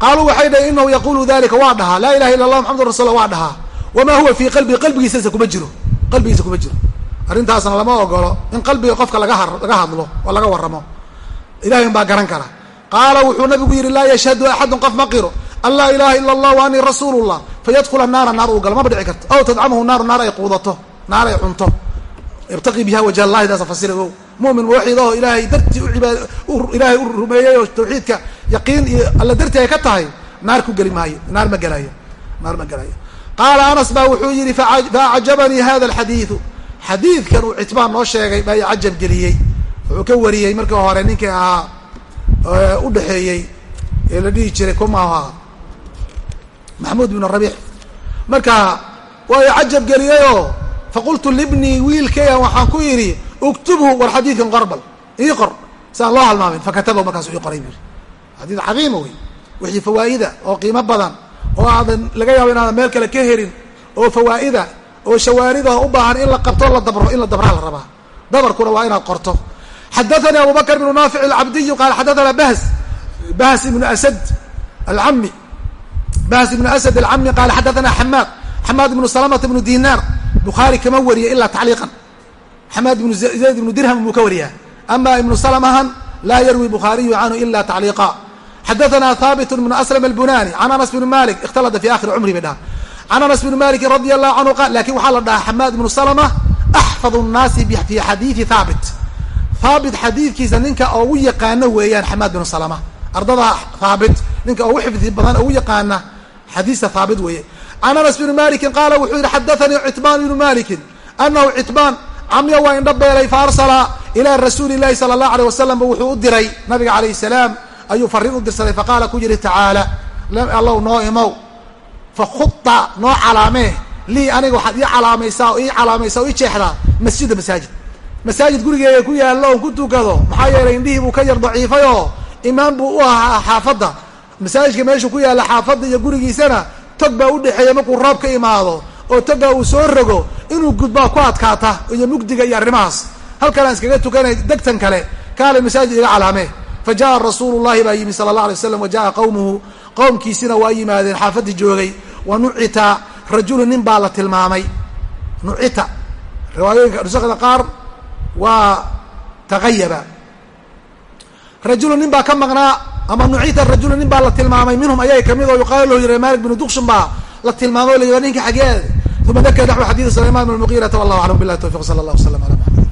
Qaaluu waxay dhahen inahu yaqulu dalika waa dhahaa. Laa ilaha illa allah maxamadu rasul waa dhahaa. Wamaa huwa fii qalbii qalbigiisasa kuma jiro. Qalbigiisa kuma jiro. Arrintaasna lama ogolo in qalbiga qofka laga laga hadlo oo laga warramo. Ilahay baa garan kara. Qaala wuxuu nabigu yihi laa yashhadu axadun qof ma qiro. An laa ila allah wa anii fayadkula naara naar uu galo maba dhici karto. Aw tadcamahu naaru naar ay quudato naar ay cunto. Yabtaqii biha wajh allahi daasa fasira o mumin muwaxid aho ilaahay dartii ilaahay u rumeeyey oo tawxiidka yaqiin iyo alla dartii ay ka tahay naar ku geli maayo naar ma gelayo naar ma gelayo. Qaala anas baa wuxuu yihi faacjabanii hada alxadiidu. Xadiidkan uu citbaan noo sheegay baa i cajab geliyey. Wuxuu ka wariyey markii hore ninkii ahaa udhexeeyey ee la dhihi jiray kumaha maxamuud bin rabiix. Marka waa i cajab geliyeyoo? Faqultu libnii wiilkaya waxaan ku yidhi uktubhu war xadiidkan qorbal ii qor si aan loo halmaamin fakatabahu markaasu ii qoray bu yidhi xadiid cadiima wey wixii fawaa'ida oo qiimo badan oo aadan laga yaabo inaadan meel kale ka herin oo fawaa'ida oo shawaaridaho u baahan in la qabto la dabro in la dabraa la rabaa dabarkuna waa inaad qorto xadathanii abu bnu naafic alcabdiyu qaala xadathana bahs bahs ibnu asad alcami bahs ibnu asad alcami qaala xadathana xamaad xamaad ibnu salamata ibnu dinaar bukhaari kama wariya ilaa tacliiqan xamaad ibnu zayd ibnu dirham buu ka wariyaa. Ama ibnu salamahan laa yarwi bukhaariyu canhu ila tacliiqa. Xadathana haabit bnu aslam albunani can anas bni malik ikhtalada fi akhiri cumri bay dhaha can anas bni maliki radi allahu canhu qaal laakiin waxaa la dhahaa xamaad ibnu salama axfadu nnaasi fi xadiidi haabit haabit xadiidkiisa ninka ugu yaqaano weeyaan xamaad bnu salama. Ardada haabit ninka ugu xifdi badan ugu yaqaana xadiista haabit weeye. Can anas bni malikin qaala wuxuu yihi xadathanii citbaan ibnu malikin anahu citbaan camya waa indha beelay fa arsala ilaa rasuuli llahi sala allahu aleyh wasalam wuxuu u diray nabiga calayh salaam ayuu fariin u dirsaday faqaala ku yihi tacaala allow noo imow fakhuda noo calaamee lii aniga waxaad ii calaamaysaa oo ii calaamaysaa oo ii jeexdaa masjida masaajid. Masaajid gurigeega ku yaallo on ku tukado maxaa yeelay indhihii buu ka yar daciifay oo imaam buu u ahaa xaafadda. Masaajidka meeshuu ku yaalla xaafadda iyo gurigiisana tog baa udhexeeya markuu roob ka imaado oo togaa uu soo rogo inuu gudbaa ku adkaata iyo mugdiga iyo arrimahaas. Halkanaan iskaga tukanay degtan kale kaale masaajid iga calaame. Fa jaa rasuulu llahi baa yimi sala allah alay waslam wa jaa qawmuhu qowmkiisina waa yimaadeen xaafadii joogay. Wa nucita rajulu nin baa la tilmaamay. Nucita riwaayooyinka nusakda qaar waa tagayaba rajulu nin baa ka maqnaa ama nucita rajulu nin baa la tilmaamay. Minhum ayaga ka mid oo yuqaala lahu yira malik binu duqshun baa la tilmaamay o la yihahda ninka xageed uma dakara naxwu xadiidi sulayman bn mugiirata wallahu aclam billahi tawfiq sala allah waslam ala maxamed